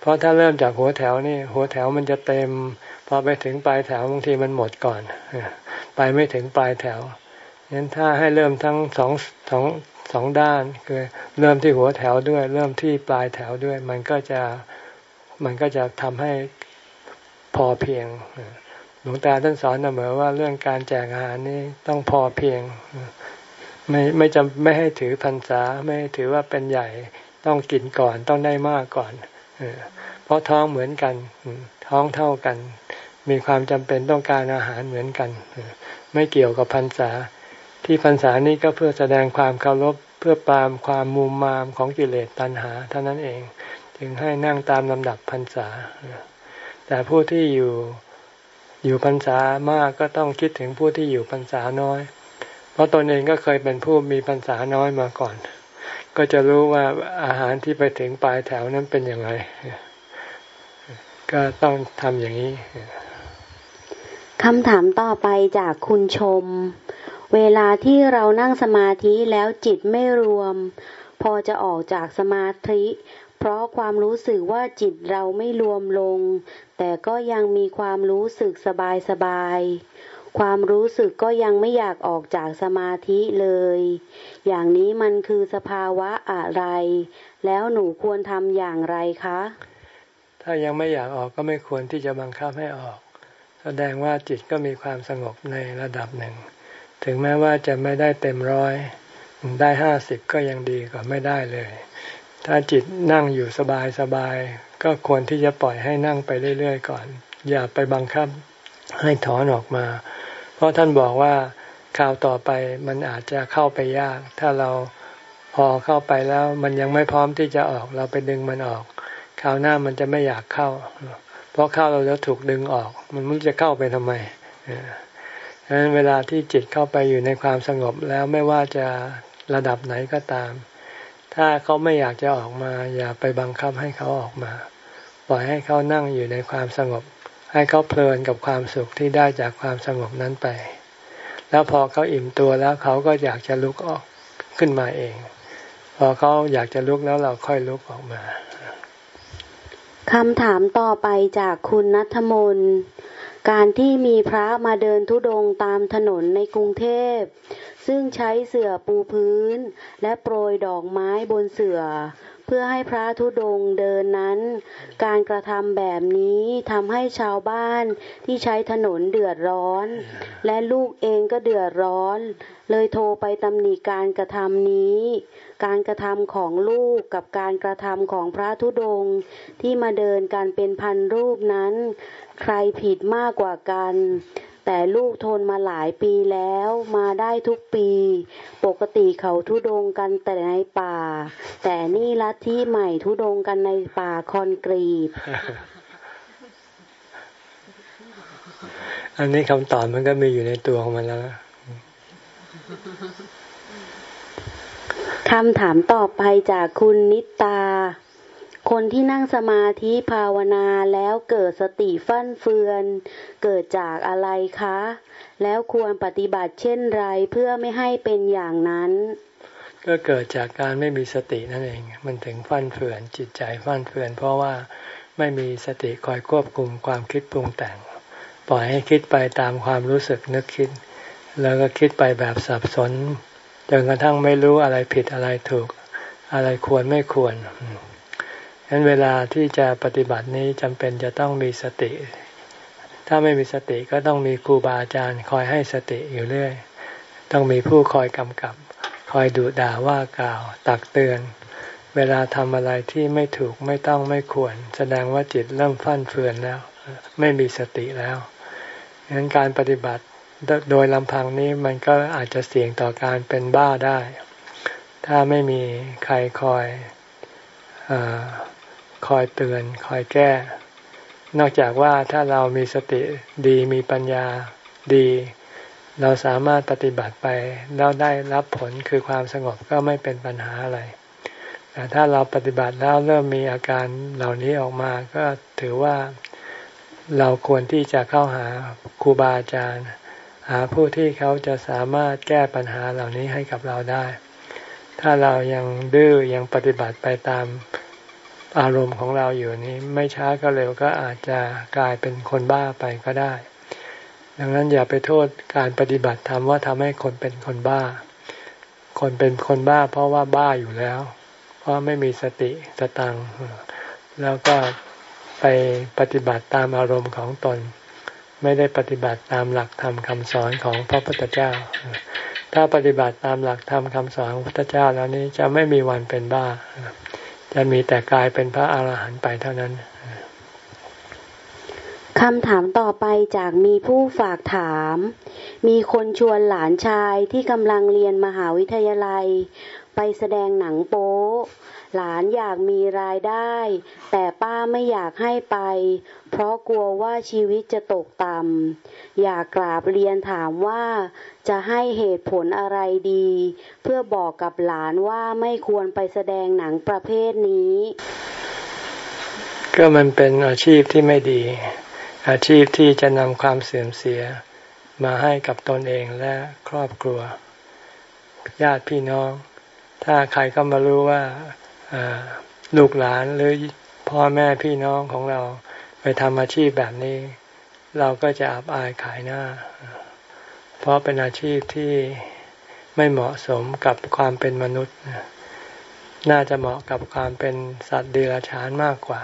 เพราะถ้าเริ่มจากหัวแถวนี่หัวแถวมันจะเต็ม พอไปถึงปลายแถวบางทีมันหมดก่อน ไปไม่ถึงปลายแถวงั้นถ้าให้เริ่มทั้งสองสองสองด้านคือเริ่มที่หัวแถวด้วย เริ่มที่ปลายแถวด้วย มันก็จะมันก็จะทำให้พอเพียงหลวงตาท่านสอนเสมอว่าเรื่องการแจกอาหารนี่ต้องพอเพียง ไม่ไม่จำไม่ให้ถือพรรษาไม่ให้ถือว่าเป็นใหญ่ต้องกินก่อนต้องได้มากก่อนเพราะท้องเหมือนกันท้องเท่ากัน มีความจำเป็นต้องการอาหารเหมือนกัน ไม่เกี่ยวกับพรรษา ที่พรรษานี้ก็เพื่อแสดงความเคารพเพื่อปรามความมุมมามของกิเลสตัณหาเท่านั้นเอง จึงให้นั่งตามลำดับพรรษา แต่ผู้ที่อยู่อยู่พรรษามากก็ต้องคิดถึงผู้ที่อยู่พรรษาน้อย เพราะตนเองก็เคยเป็นผู้มีพรรษาน้อยมาก่อน ก็จะรู้ว่าอาหารที่ไปถึงปลายแถวนั้นเป็นอย่างไร ก็ต้องทำอย่างนี้ คำถามต่อไปจากคุณชม เวลาที่เรานั่งสมาธิแล้วจิตไม่รวม พอจะออกจากสมาธิ เพราะความรู้สึกว่าจิตเราไม่รวมลง แต่ก็ยังมีความรู้สึกสบายสบายความรู้สึกก็ยังไม่อยากออกจากสมาธิเลย อย่างนี้มันคือสภาวะอะไร แล้วหนูควรทำอย่างไรคะ ถ้ายังไม่อยากออกก็ไม่ควรที่จะบังคับให้ออก แสดงว่าจิตก็มีความสงบในระดับหนึ่ง ถึงแม้ว่าจะไม่ได้เต็มร้อยได้ห้าสิบก็ยังดีกว่าไม่ได้เลย ถ้าจิตนั่งอยู่สบายสบายก็ควรที่จะปล่อยให้นั่งไปเรื่อยๆก่อน อย่าไปบังคับให้ถอนออกมา เพราะท่านบอกว่าคราวต่อไปมันอาจจะเข้าไปยาก ถ้าเราพอเข้าไปแล้ว มันยังไม่พร้อมที่จะออก เราไปดึงมันออกคราวหน้ามันจะไม่อยากเข้า เพราะเข้าเราแล้วถูกดึงออก มันมันจะเข้าไปทำไมดังนั้นเวลาที่จิตเข้าไปอยู่ในความสงบแล้วไม่ว่าจะระดับไหนก็ตาม ถ้าเขาไม่อยากจะออกมา อย่าไปบังคับให้เขาออกมา ปล่อยให้เขานั่งอยู่ในความสงบ ให้เขาเพลินกับความสุขที่ได้จากความสงบนั้นไป แล้วพอเขาอิ่มตัวแล้วเขาก็อยากจะลุกออกขึ้นมาเอง พอเขาอยากจะลุกแล้วเราค่อยลุกออกมา คำถามต่อไปจากคุณนัทมน การที่มีพระมาเดินทุดงตามถนนในกรุงเทพ ซึ่งใช้เสื่อปูพื้น และโปรยดอกไม้บนเสื่อ พื่อให้พระธุดงเดินนั้น การกระทำแบบนี้ทำให้ชาวบ้านที่ใช้ถนนเดือดร้อน และลูกเองก็เดือดร้อน เลยโทรไปตำหนิการกระทำนี้ การกระทำของลูกกับการกระทำของพระธุดงที่มาเดินกันเป็นพันรูปนั้น ใครผิดมากกว่ากัน แต่ลูกทนมาหลายปีแล้วมาได้ทุกปี ปกติเขาทุดงกันแต่ในป่า แต่นี่ลัทธิใหม่ทุดงกันในป่าคอนกรีต อันนี้คำตอบมันก็มีอยู่ในตัวของมันแล้วคำถามต่อไปจากคุณนิตา คนที่นั่งสมาธิภาวนาแล้วเกิดสติฟั่นเฟือน เกิดจากอะไรคะ แล้วควรปฏิบัติเช่นไรเพื่อไม่ให้เป็นอย่างนั้น ก็เกิดจากการไม่มีสตินั่นเอง มันถึงฟั่นเฟือนจิตใจฟั่นเฟือน เพราะว่าไม่มีสติคอยควบคุมความคิดปรุงแต่ง ปล่อยให้คิดไปตามความรู้สึกนึกคิด แล้วก็คิดไปแบบสับสนจนกระทั่งไม่รู้อะไรผิดอะไรถูก อะไรควรไม่ควร ฉะนั้นเวลาที่จะปฏิบัตินี้จำเป็นจะต้องมีสติ ถ้าไม่มีสติก็ต้องมีครูบาอาจารย์คอยให้สติอยู่เรื่อย ต้องมีผู้คอยกำกับ คอยดุด่าว่ากล่าว ตักเตือน เวลาทำอะไรที่ไม่ถูกไม่ต้องไม่ควร แสดงว่าจิตเริ่มฟั่นเฟือนแล้ว ไม่มีสติแล้วฉะนั้นการปฏิบัติโดยลำพังนี้มันก็อาจจะเสี่ยงต่อการเป็นบ้าได้ ถ้าไม่มีใครคอยอ คอยเตือน คอยแก้ นอกจากว่าถ้าเรามีสติดีมีปัญญาดี เราสามารถปฏิบัติไปแล้วได้รับผลคือความสงบก็ไม่เป็นปัญหาอะไร แต่ถ้าเราปฏิบัติแล้วเริ่มมีอาการเหล่านี้ออกมาก็ถือว่าเราควรที่จะเข้าหาครูบาอาจารย์ หาผู้ที่เขาจะสามารถแก้ปัญหาเหล่านี้ให้กับเราได้ ถ้าเรายังดื้อยังปฏิบัติไปตาม อารมณ์ของเราอยู่นี้ไม่ช้าก็เร็วก็อาจจะกลายเป็นคนบ้าไปก็ได้ ดังนั้นอย่าไปโทษการปฏิบัติธรรมว่าทำให้คนเป็นคนบ้า คนเป็นคนบ้าเพราะว่าบ้าอยู่แล้ว เพราะไม่มีสติสตังแล้วก็ไปปฏิบัติตามอารมณ์ของตน ไม่ได้ปฏิบัติตามหลักธรรมคำสอนของพระพุทธเจ้า ถ้าปฏิบัติตามหลักธรรมคำสอนของพระพุทธเจ้าแล้วนี้จะไม่มีวันเป็นบ้า จะมีแต่กลายเป็นพระอาหารหันต์ไปเท่านั้นคำถามต่อไปจากมีผู้ฝากถาม มีคนชวนหลานชายที่กำลังเรียนมหาวิทยาลัย ไปแสดงหนังโป๊ หลานอยากมีรายได้ แต่ป้าไม่อยากให้ไป เพราะกลัวว่าชีวิตจะตกต่ำอยากกราบเรียนถามว่า จะให้เหตุผลอะไรดี เพื่อบอกกับหลานว่าไม่ควรไปแสดงหนังประเภทนี้ ก็มันเป็นอาชีพที่ไม่ดี อาชีพที่จะนำความเสื่อมเสีย มาให้กับตนเองและครอบครัว ญาติพี่น้องถ้าใครก็มารู้ว่า ลูกหลานหรือพ่อแม่พี่น้องของเราไปทำอาชีพแบบนี้ เราก็จะอับอายขายหน้า เพราะเป็นอาชีพที่ไม่เหมาะสมกับความเป็นมนุษย์ น่าจะเหมาะกับความเป็นสัตว์เดรัจฉานมากกว่า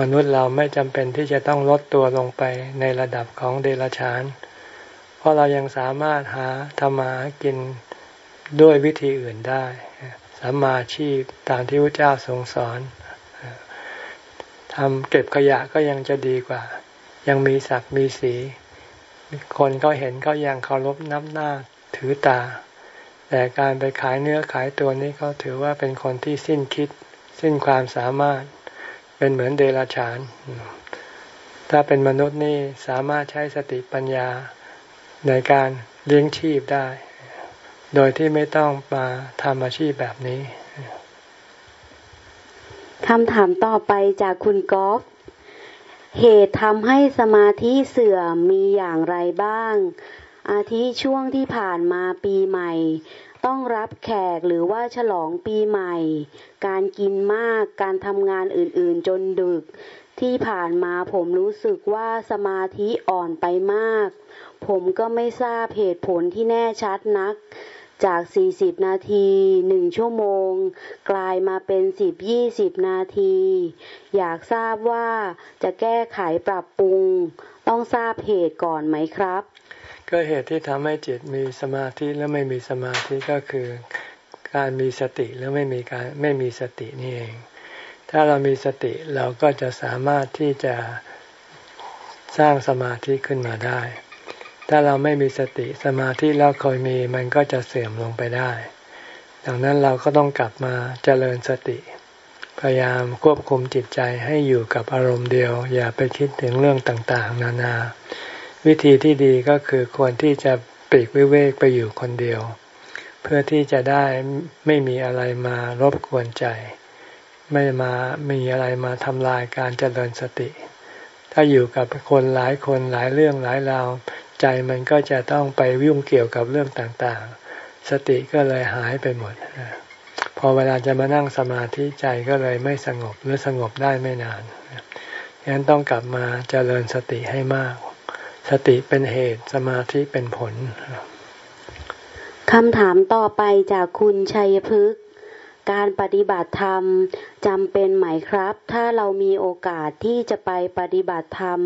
มนุษย์เราไม่จำเป็นที่จะต้องลดตัวลงไปในระดับของเดรัจฉาน เพราะเรายังสามารถหาธรรมากินด้วยวิธีอื่นได้ สัมมาชีพตามที่พระเจ้าทรงสอนทำเก็บขยะก็ยังจะดีกว่า ยังมีศักดิ์มีสี คนก็เห็นก็ยังเคารพนับหน้าถือตา แต่การไปขายเนื้อขายตัวนี้เขาถือว่าเป็นคนที่สิ้นคิด สิ้นความสามารถ เป็นเหมือนเดรัจฉาน ถ้าเป็นมนุษย์นี่สามารถใช้สติปัญญาในการเลี้ยงชีพได้ โดยที่ไม่ต้องมาทำอาชีพแบบนี้คำถามต่อไปจากคุณกอล์ฟเหตุทำให้สมาธิเสื่อมมีอย่างไรบ้าง อาทิช่วงที่ผ่านมาปีใหม่ ต้องรับแขกหรือว่าฉลองปีใหม่ การกินมากการทำงานอื่นๆจนดึก ที่ผ่านมาผมรู้สึกว่าสมาธิอ่อนไปมาก ผมก็ไม่ทราบเหตุผลที่แน่ชัดนัก จาก 40 นาที 1 ชั่วโมง กลายมาเป็น 10 20 นาที อยากทราบว่าจะแก้ไขปรับปรุง ต้องทราบเหตุก่อนไหมครับ ก็เหตุที่ทำให้จิตมีสมาธิแล้วไม่มีสมาธิก็คือการมีสติแล้วไม่มีการไม่มีสตินี่เอง ถ้าเรามีสติเราก็จะสามารถที่จะสร้างสมาธิขึ้นมาได้ ถ้าเราไม่มีสติสมาธิแล้วคอยมีมันก็จะเสื่อมลงไปได้ ดังนั้นเราก็ต้องกลับมาเจริญสติ พยายามควบคุมจิตใจให้อยู่กับอารมณ์เดียว อย่าไปคิดถึงเรื่องต่างๆ นานา วิธีที่ดีก็คือควรที่จะปลีกวิเวกไปอยู่คนเดียว เพื่อที่จะได้ไม่มีอะไรมารบกวนใจ ไม่มามีอะไรมาทำลายการเจริญสติ ถ้าอยู่กับคนหลายคนหลายเรื่องหลายราว ใจมันก็จะต้องไปวิ่งเกี่ยวกับเรื่องต่างๆ สติก็เลยหายไปหมด พอเวลาจะมานั่งสมาธิใจก็เลยไม่สงบหรือสงบได้ไม่นานฉะนั้นต้องกลับมาเจริญสติให้มาก สติเป็นเหตุสมาธิเป็นผลคำถามต่อไปจากคุณชัยพฤกษ์ การปฏิบัติธรรมจำเป็นไหมครับ ถ้าเรามีโอกาสที่จะไปปฏิบัติธรรม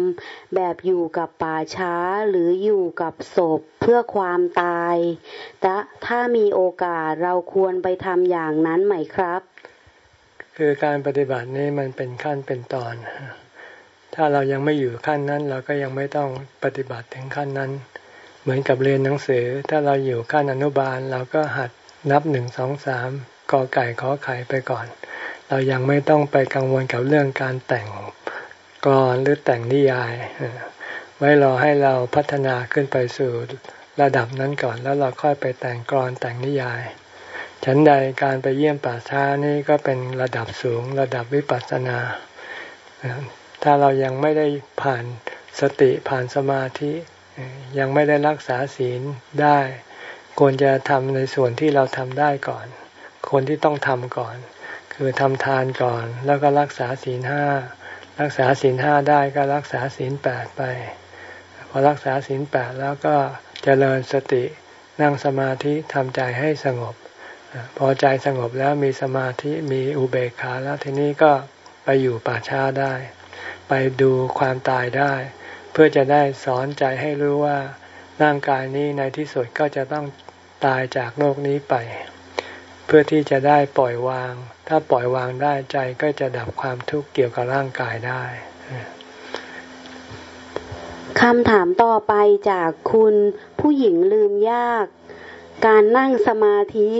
แบบอยู่กับป่าช้าหรืออยู่กับศพเพื่อความตายแต่ถ้ามีโอกาสเราควรไปทำอย่างนั้นไหมครับ คือการปฏิบัตินี้มันเป็นขั้นเป็นตอน ถ้าเรายังไม่อยู่ขั้นนั้น เราก็ยังไม่ต้องปฏิบัติถึงขั้นนั้น เหมือนกับเรียนหนังสือ ถ้าเราอยู่ขั้นอนุบาลเราก็หัดนับหนึ่งสองสาม กอไก่ขอไข่ไปก่อน เรายังไม่ต้องไปกังวลกับเรื่องการแต่งกรหรือแต่งนิยาย ไว้รอให้เราพัฒนาขึ้นไปสู่ระดับนั้นก่อนแล้วเราค่อยไปแต่งกรแต่งนิยาย ฉันใดการไปเยี่ยมป่าช้านี่ก็เป็นระดับสูงระดับวิปัสสนา ถ้าเรายังไม่ได้ผ่านสติผ่านสมาธิยังไม่ได้รักษาศีลได้ ควรจะทำในส่วนที่เราทำได้ก่อน คนที่ต้องทำก่อน คือทำทานก่อน แล้วก็รักษาศีลห้ารักษาศีลห้าได้ก็รักษาศีลแปดไป พอรักษาศีลแปดแล้วก็เจริญสตินั่งสมาธิทำใจให้สงบ พอใจสงบแล้วมีสมาธิมีอุเบกขาแล้วทีนี้ก็ไปอยู่ป่าช้าได้ ไปดูความตายได้ เพื่อจะได้สอนใจให้รู้ว่าร่างกายนี้ในที่สุดก็จะต้องตายจากโลกนี้ไป เพื่อที่จะได้ปล่อยวาง ถ้าปล่อยวางได้ใจก็จะดับความทุกข์เกี่ยวกับร่างกายได้คำถามต่อไปจากคุณผู้หญิงลืมยาก การนั่งสมาธิ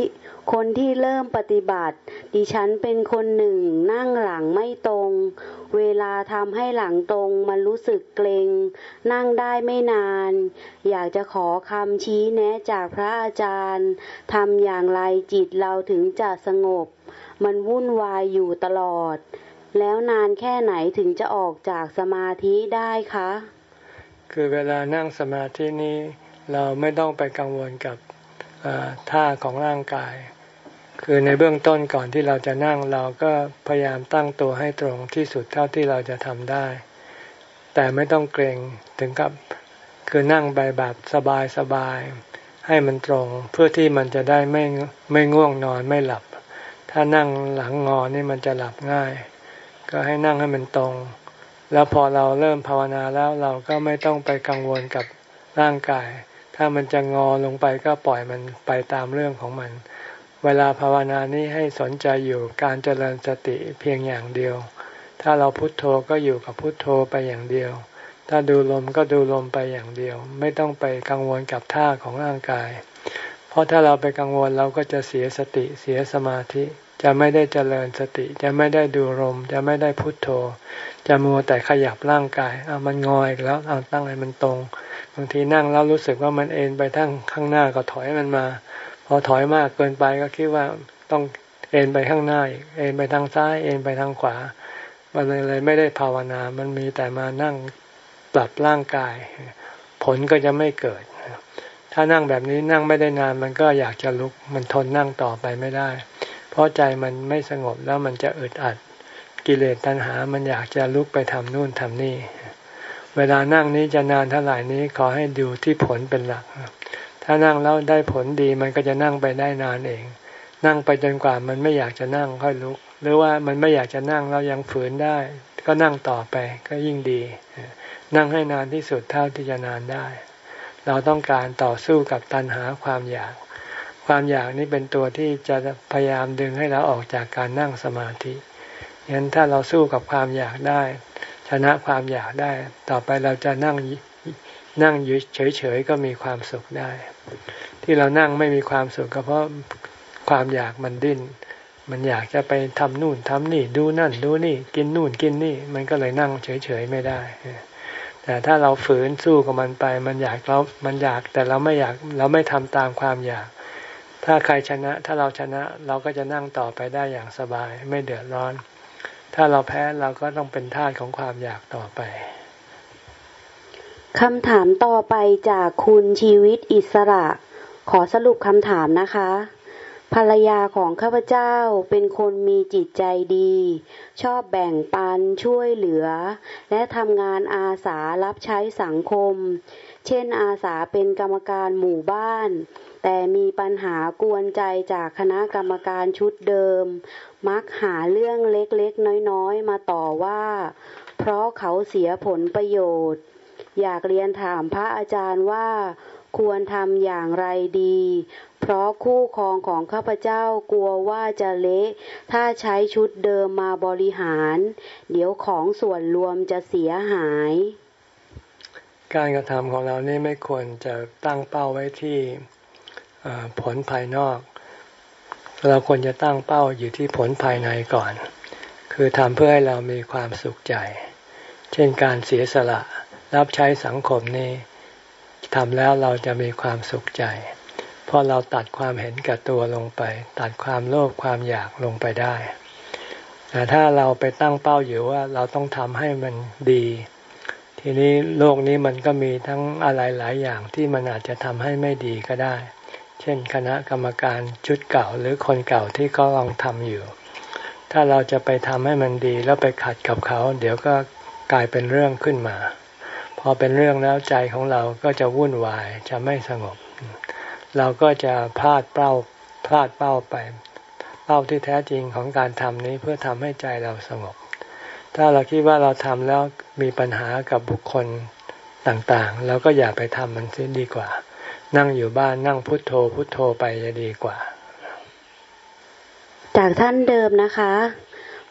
คนที่เริ่มปฏิบัติ ดิฉันเป็นคนหนึ่งนั่งหลังไม่ตรง เวลาทำให้หลังตรงมันรู้สึกเกรง นั่งได้ไม่นาน อยากจะขอคำชี้แนะจากพระอาจารย์ทำอย่างไรจิตเราถึงจะสงบ มันวุ่นวายอยู่ตลอด แล้วนานแค่ไหนถึงจะออกจากสมาธิได้คะ คือเวลานั่งสมาธินี้เราไม่ต้องไปกังวลกับท่าของร่างกาย คือในเบื้องต้นก่อนที่เราจะนั่งเราก็พยายามตั้งตัวให้ตรงที่สุดเท่าที่เราจะทำได้ แต่ไม่ต้องเกรงถึงกับคือนั่งไปแบบสบายสบายให้มันตรงเพื่อที่มันจะได้ไม่ไม่ง่วงนอนไม่หลับ ถ้านั่งหลังงอนี่มันจะหลับง่าย ก็ให้นั่งให้มันตรง แล้วพอเราเริ่มภาวนาแล้วเราก็ไม่ต้องไปกังวลกับร่างกาย ถ้ามันจะงอลงไปก็ปล่อยมันไปตามเรื่องของมัน เวลาภาวนานี้ให้สนใจอยู่การเจริญสติเพียงอย่างเดียว ถ้าเราพุโทโธก็อยู่กับพุโทโธไปอย่างเดียว ถ้าดูลมก็ดูลมไปอย่างเดียว ไม่ต้องไปกังวลกับท่าของร่างกาย เพราะถ้าเราไปกังวลเราก็จะเสียสติเสียสมาธิ จะไม่ได้เจริญสติ จะไม่ได้ดูลมจะไม่ได้พุโทโธ จะมัวแต่ขยับร่างกายอะมันงอยแล้วเอาตั้งให้มันตรง บางทีนั่งแล้วรู้สึกว่ามันเอ็นไปทั้งข้างหน้าก็ถอยมันมา พอถอยมากเกินไปก็คิดว่าต้องเอ็นไปข้างหน้าอีกเอ็นไปทางซ้าย เอ็นไปทางขวา มันเลยไม่ได้ภาวนา มันมีแต่มานั่งปรับร่างกาย ผลก็จะไม่เกิด ถ้านั่งแบบนี้นั่งไม่ได้นาน มันก็อยากจะลุก มันทนนั่งต่อไปไม่ได้ เพราะใจมันไม่สงบแล้วมันจะอึดอัด กิเลสตัณหา มันอยากจะลุกไปทำนู่นทำนี่ เวลานั่งนี้จะนานเท่าไหร่นี้ขอให้ดูที่ผลเป็นหลัก ถ้านั่งแล้วได้ผลดีมันก็จะนั่งไปได้นานเอง นั่งไปจนกว่ามันไม่อยากจะนั่งค่อยลุก หรือว่ามันไม่อยากจะนั่งเรายังฝืนได้ ก็นั่งต่อไปก็ยิ่งดี นั่งให้นานที่สุดเท่าที่จะนานได้ เราต้องการต่อสู้กับตัณหาความอยาก ความอยากนี้เป็นตัวที่จะพยายามดึงให้เราออกจากการนั่งสมาธิงั้นถ้าเราสู้กับความอยากได้ ชนะความอยากได้ ต่อไปเราจะนั่ง นั่งอยู่เฉยๆก็มีความสุขได้ ที่เรานั่งไม่มีความสุขก็เพราะความอยากมันดิ้น มันอยากจะไปทำนู่นทำนี่ ดูนั่นดูนี่ กินนู่นกินนี่ มันก็เลยนั่งเฉยๆไม่ได้ แต่ถ้าเราฝืนสู้กับมันไป มันอยากเรามันอยากแต่เราไม่อยากเราไม่ทำตามความอยาก ถ้าใครชนะ ถ้าเราชนะเราก็จะนั่งต่อไปได้อย่างสบาย ไม่เดือดร้อน ถ้าเราแพ้เราก็ต้องเป็นทาสของความอยากต่อไป คำถามต่อไปจากคุณชีวิตอิสระ ขอสรุปคำถามนะคะ ภรรยาของข้าพเจ้าเป็นคนมีจิตใจดี ชอบแบ่งปันช่วยเหลือ และทำงานอาสารับใช้สังคม เช่นอาสาเป็นกรรมการหมู่บ้าน แต่มีปัญหากวนใจจากคณะกรรมการชุดเดิม มักหาเรื่องเล็กๆ น้อยๆ มาต่อว่า เพราะเขาเสียผลประโยชน์ อยากเรียนถามพระอาจารย์ว่าควรทำอย่างไรดี เพราะคู่ครองของข้าพเจ้ากลัวว่าจะเละ ถ้าใช้ชุดเดิมมาบริหาร เดี๋ยวของส่วนรวมจะเสียหาย การกระทำของเรานี่ไม่ควรจะตั้งเป้าไว้ที่ผลภายนอก เราควรจะตั้งเป้าอยู่ที่ผลภายในก่อน คือทำเพื่อให้เรามีความสุขใจ เช่นการเสียสละ รับใช้สังคมนี้ทำแล้วเราจะมีความสุขใจ เพราะเราตัดความเห็นแก่ตัวลงไป ตัดความโลภความอยากลงไปได้ แต่ถ้าเราไปตั้งเป้าอยู่ว่าเราต้องทำให้มันดี ทีนี้โลกนี้มันก็มีทั้งอะไรหลายอย่างที่มันอาจจะทำให้ไม่ดีก็ได้ เช่น คณะกรรมการชุดเก่าหรือคนเก่าที่เขาลองทำอยู่ ถ้าเราจะไปทำให้มันดีแล้วไปขัดกับเขา เดี๋ยวก็กลายเป็นเรื่องขึ้นมา พอเป็นเรื่องแล้วใจของเราก็จะวุ่นวายจะไม่สงบ เราก็จะพลาดเป้าพลาดเป้าไป เป้าที่แท้จริงของการทำนี้เพื่อทำให้ใจเราสงบ ถ้าเราคิดว่าเราทำแล้วมีปัญหากับบุคคลต่างๆ เราก็อย่าไปทำมันเสียดีกว่า นั่งอยู่บ้านนั่งพุทโธพุทโธไปจะดีกว่า จากท่านเดิมนะคะ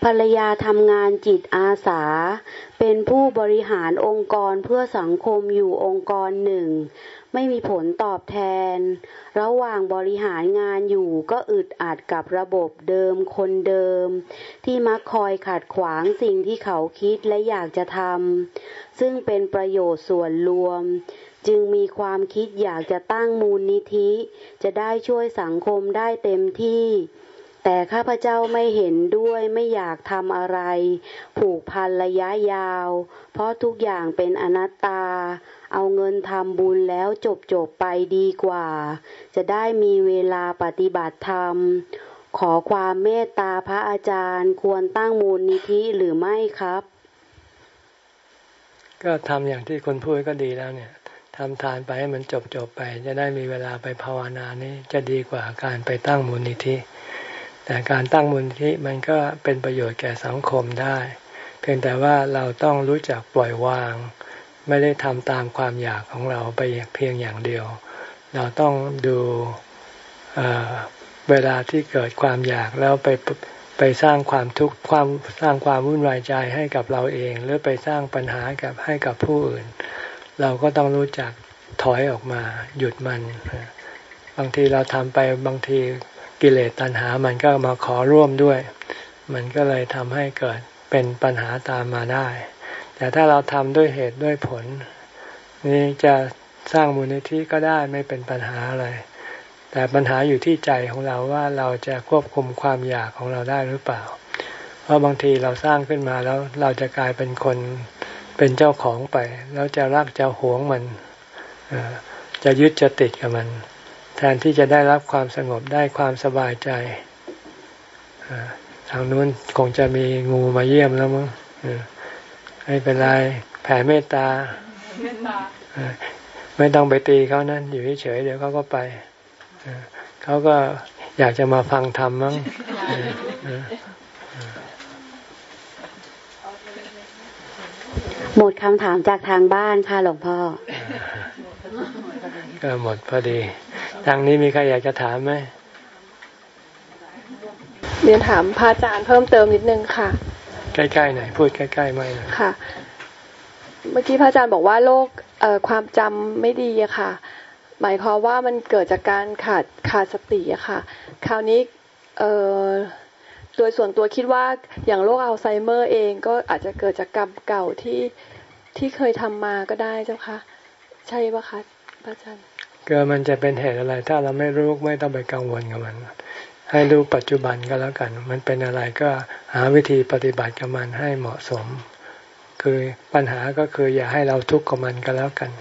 ภรรยาทำงานจิตอาสา เป็นผู้บริหารองค์กรเพื่อสังคมอยู่องค์กรหนึ่ง ไม่มีผลตอบแทน ระหว่างบริหารงานอยู่ก็อึดอัดกับระบบเดิมคนเดิม ที่มักคอยขัดขวางสิ่งที่เขาคิดและอยากจะทำซึ่งเป็นประโยชน์ส่วนรวม จึงมีความคิดอยากจะตั้งมูลนิธิ จะได้ช่วยสังคมได้เต็มที่ แต่ข้าพเจ้าไม่เห็นด้วยไม่อยากทำอะไร ผูกพันระยะยาว เพราะทุกอย่างเป็นอนัตตา เอาเงินทำบุญแล้วจบจบไปดีกว่า จะได้มีเวลาปฏิบัติธรรม ขอความเมตตาพระอาจารย์ควรตั้งมูลนิธิหรือไม่ครับ ก็ทำอย่างที่คนพูดก็ดีแล้วเนี่ยทำทานไปให้มันจบจบไป จะได้มีเวลาไปภาวนานี้จะดีกว่าการไปตั้งมูลนิธิ แต่การตั้งมูลนิธิมันก็เป็นประโยชน์แก่สังคมได้ เพียงแต่ว่าเราต้องรู้จักปล่อยวาง ไม่ได้ทำตามความอยากของเราไปเพียงอย่างเดียว เราต้องดูเเวลาที่เกิดความอยากแล้วไปไปสร้างความทุกข์ความสร้างความวุ่นวายใจให้กับเราเอง หรือไปสร้างปัญหากับให้กับผู้อื่น เราก็ต้องรู้จักถอยออกมาหยุดมัน บางทีเราทำไปบางที กิเลสตัณหามันก็มาขอร่วมด้วย มันก็เลยทำให้เกิดเป็นปัญหาตามมาได้ แต่ถ้าเราทำด้วยเหตุด้วยผล นี่จะสร้างมูลนิธิก็ได้ไม่เป็นปัญหาอะไร แต่ปัญหาอยู่ที่ใจของเราว่าเราจะควบคุมความอยากของเราได้หรือเปล่า เพราะบางทีเราสร้างขึ้นมาแล้วเราจะกลายเป็นคนเป็นเจ้าของไป แล้วจะรักจะหวงมันจะยึดจะติดกับมัน แทนที่จะได้รับความสงบได้ความสบายใจทางนู้นคงจะมีงูมาเยี่ยมแล้วมั้งไม่เป็นไรแผ่เมตตา ไม่ต้องไปตีเขานั่นอยู่เฉยเดี๋ยวเขาก็ไปเขาก็อยากจะมาฟังธรรมมั้งหมดคำถามจากทางบ้านค่ะหลวงพ่อ ก็หมดพอดี ทางนี้มีใครอยากจะถามไหมเรียนถามพระอาจารย์เพิ่มเติมนิดนึงค่ะ ใกล้ๆหน่อยพูดใกล้ๆไม่ค่ะ เมื่อกี้พระอาจารย์บอกว่าโรคความจำไม่ดีอะค่ะ หมายความว่ามันเกิดจากการขาดขาดสติอะค่ะ คราวนี้เอ่อโดยส่วนตัวคิดว่าอย่างโรคอัลไซเมอร์เองก็อาจจะเกิดจากกรรมเก่าที่ที่เคยทำมาก็ได้เจ้าคะ ใช่ปะคะพระอาจารย์ก็มันจะเป็นเหตุอะไร ถ้าเราไม่รู้ไม่ต้องไปกังวลกับมัน ให้รู้ปัจจุบันก็แล้วกัน มันเป็นอะไรก็หาวิธีปฏิบัติกับมันให้เหมาะสม คือปัญหาก็คืออย่าให้เราทุกข์กับมันก็แล้วกัน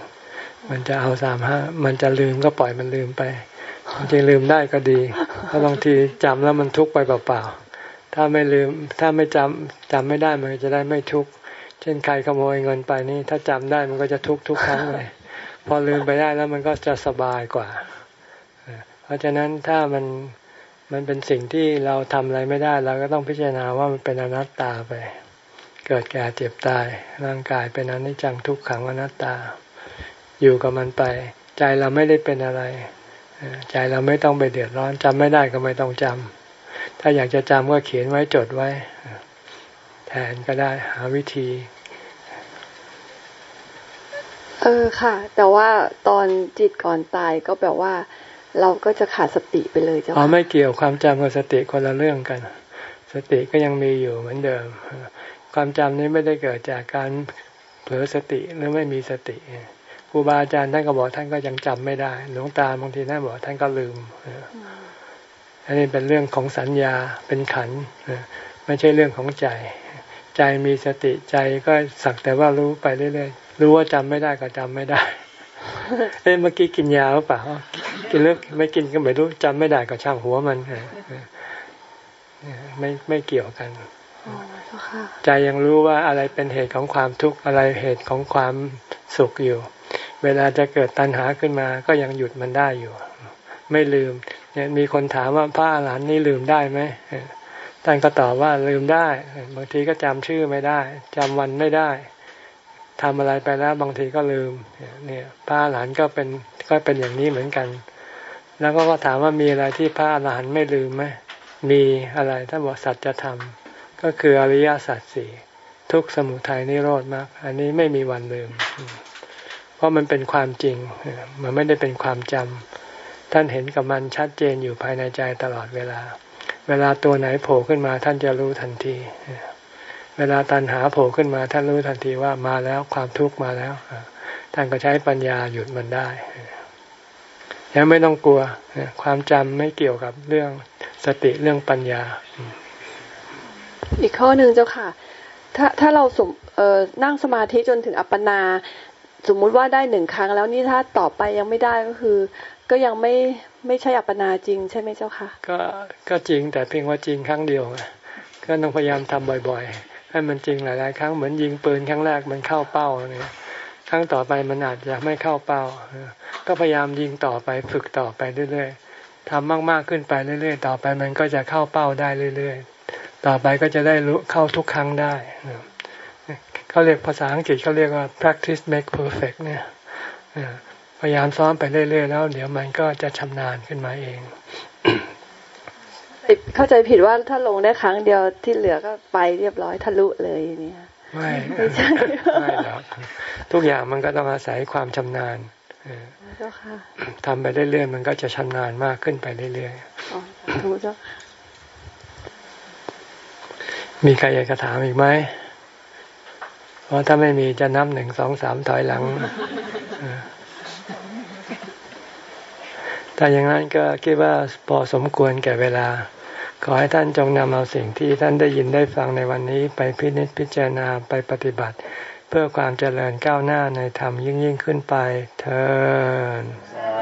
มันจะเอาสามห้ามันจะลืมก็ปล่อยมันลืมไปจริงลืมได้ก็ดีเพราะบางทีจำแล้วมันทุกข์ไปเปล่าๆถ้าไม่ลืมถ้าไม่จำจำไม่ได้มันจะได้ไม่ทุกข์เช่นใครขโมยเงินไปนี่ ถ้าจำได้มันก็จะทุกข์ทุกครั้งเลย พอลืมไปได้แล้วมันก็จะสบายกว่า เพราะฉะนั้นถ้ามันมันเป็นสิ่งที่เราทำอะไรไม่ได้ เราก็ต้องพิจารณาว่ามันเป็นอนัตตาไป เกิดแก่เจ็บตาย ร่างกายเป็นอนิจจังทุกขังอนัตตา อยู่กับมันไป ใจเราไม่ได้เป็นอะไร ใจเราไม่ต้องไปเดือดร้อนจำไม่ได้ก็ไม่ต้องจำถ้าอยากจะจำก็เขียนไว้จดไว้ แทนก็ได้หาวิธี ออค่ะ แต่ว่าตอนจิตก่อนตายก็แบบว่า เราก็จะขาดสติไปเลยจ้ะอ๋อไม่เกี่ยวความจำกับสติคนละเรื่องกัน สติก็ยังมีอยู่เหมือนเดิม ความจำนี้ไม่ได้เกิดจากการเผลอสติหรือไม่มีสติครูบาอาจารย์ท่านก็บอกท่านก็ยังจำไม่ได้ หลวงตาบางทีท่านบอกท่านก็ลืมอันนี้เป็นเรื่องของสัญญาเป็นขันไม่ใช่เรื่องของใจ ใจมีสติใจก็สักแต่ว่ารู้ไปเรื่อยๆ รู้ว่าจำไม่ได้ก็จำไม่ได้ เอ้เมื่อกี้กินยาหรือเปล่ากินเลือกไม่กินก็ไม่รู้จำไม่ได้ก็ช่างหัวมันไม่ไม่เกี่ยวกันใจยังรู้ว่าอะไรเป็นเหตุของความทุกข์อะไรเหตุของความสุขอยู่ เวลาจะเกิดตัณหาขึ้นมาก็ยังหยุดมันได้อยู่ ไม่ลืม เนี่ยมีคนถามว่าพระอรหันต์นี่ลืมได้ไหมท่านก็ตอบว่าลืมได้ บางทีก็จำชื่อไม่ได้จำวันไม่ได้ ทำอะไรไปแล้วบางทีก็ลืม เนี่ยพระอรหันต์ก็เป็นก็เป็นอย่างนี้เหมือนกัน แล้วก็ถามว่ามีอะไรที่พระอรหันต์ไม่ลืมไหมมีอะไรท่านบอกสัจธรรม ก็คืออริยสัจสี่ทุกสมุทัยนิโรธมากอันนี้ไม่มีวันลืม เพราะมันเป็นความจริง มันไม่ได้เป็นความจำท่านเห็นกับมันชัดเจนอยู่ภายในใจตลอดเวลา เวลาตัวไหนโผล่ขึ้นมาท่านจะรู้ทันที เวลาตันหาโผล่ขึ้นมาท่านรู้ทันทีว่ามาแล้วความทุกข์มาแล้วท่านก็ใช้ปัญญาหยุดมันได้ยังไม่ต้องกลัวความจำไม่เกี่ยวกับเรื่องสติเรื่องปัญญา อีกข้อหนึ่งเจ้าค่ะ ถ้าถ้าเราสมเอ่อนั่งสมาธิจนถึงอัปปนา สมมุติว่าได้หนึ่งครั้ง แล้วนี่ถ้าต่อไปยังไม่ได้ก็คือ ก็ยังไม่ไม่ใช่อัปปนาจริง ใช่ไหมเจ้าค่ะ ก็ก็จริงแต่เพียงว่าจริงครั้งเดียวไงก็ต้องพยายามทำบ่อยๆ ให้มันจริงหลาย ๆ ครั้งเหมือนยิงปืนครั้งแรกมันเข้าเป้าเนี่ยครั้งต่อไปมันอาจจะไม่เข้าเป้า ก็พยายามยิงต่อไปฝึกต่อไปเรื่อย ๆทำมาก ๆ ขึ้นไปเรื่อย ๆ ต่อไปมันก็จะเข้าเป้าได้เรื่อย ๆ ต่อไปก็จะได้รู้เข้าทุกครั้งได้เขาเรียกภาษาอังกฤษเขาเรียกว่า practice make perfect เนี่ยพยายามซ้อมไปเรื่อย ๆ แล้ว เดี๋ยวมันก็จะชำนาญขึ้นมาเอง เข้าใจผิดว่าถ้าลงได้ครั้งเดียวที่เหลือก็ไปเรียบร้อยทะลุเลยเนี่ยไม่ไม่ใช่ไม่หรอกทุกอย่างมันก็ต้องอาศัยความชำนาญทำไปเรื่อยๆมันก็จะชำนาญมากขึ้นไปเรื่อยๆมีใครอยากจะถามอีกไหมเพราะถ้าไม่มีจะนับหนึ่งสองสามถอยหลังถ้าอย่างนั้นก็คิดว่าพอสมควรแก่เวลา ขอให้ท่านจงนำเอาสิ่งที่ท่านได้ยินได้ฟังในวันนี้ไปพินิจพิจารณาไปปฏิบัติ เพื่อความเจริญก้าวหน้าในธรรมยิ่งยิ่งขึ้นไปเธอ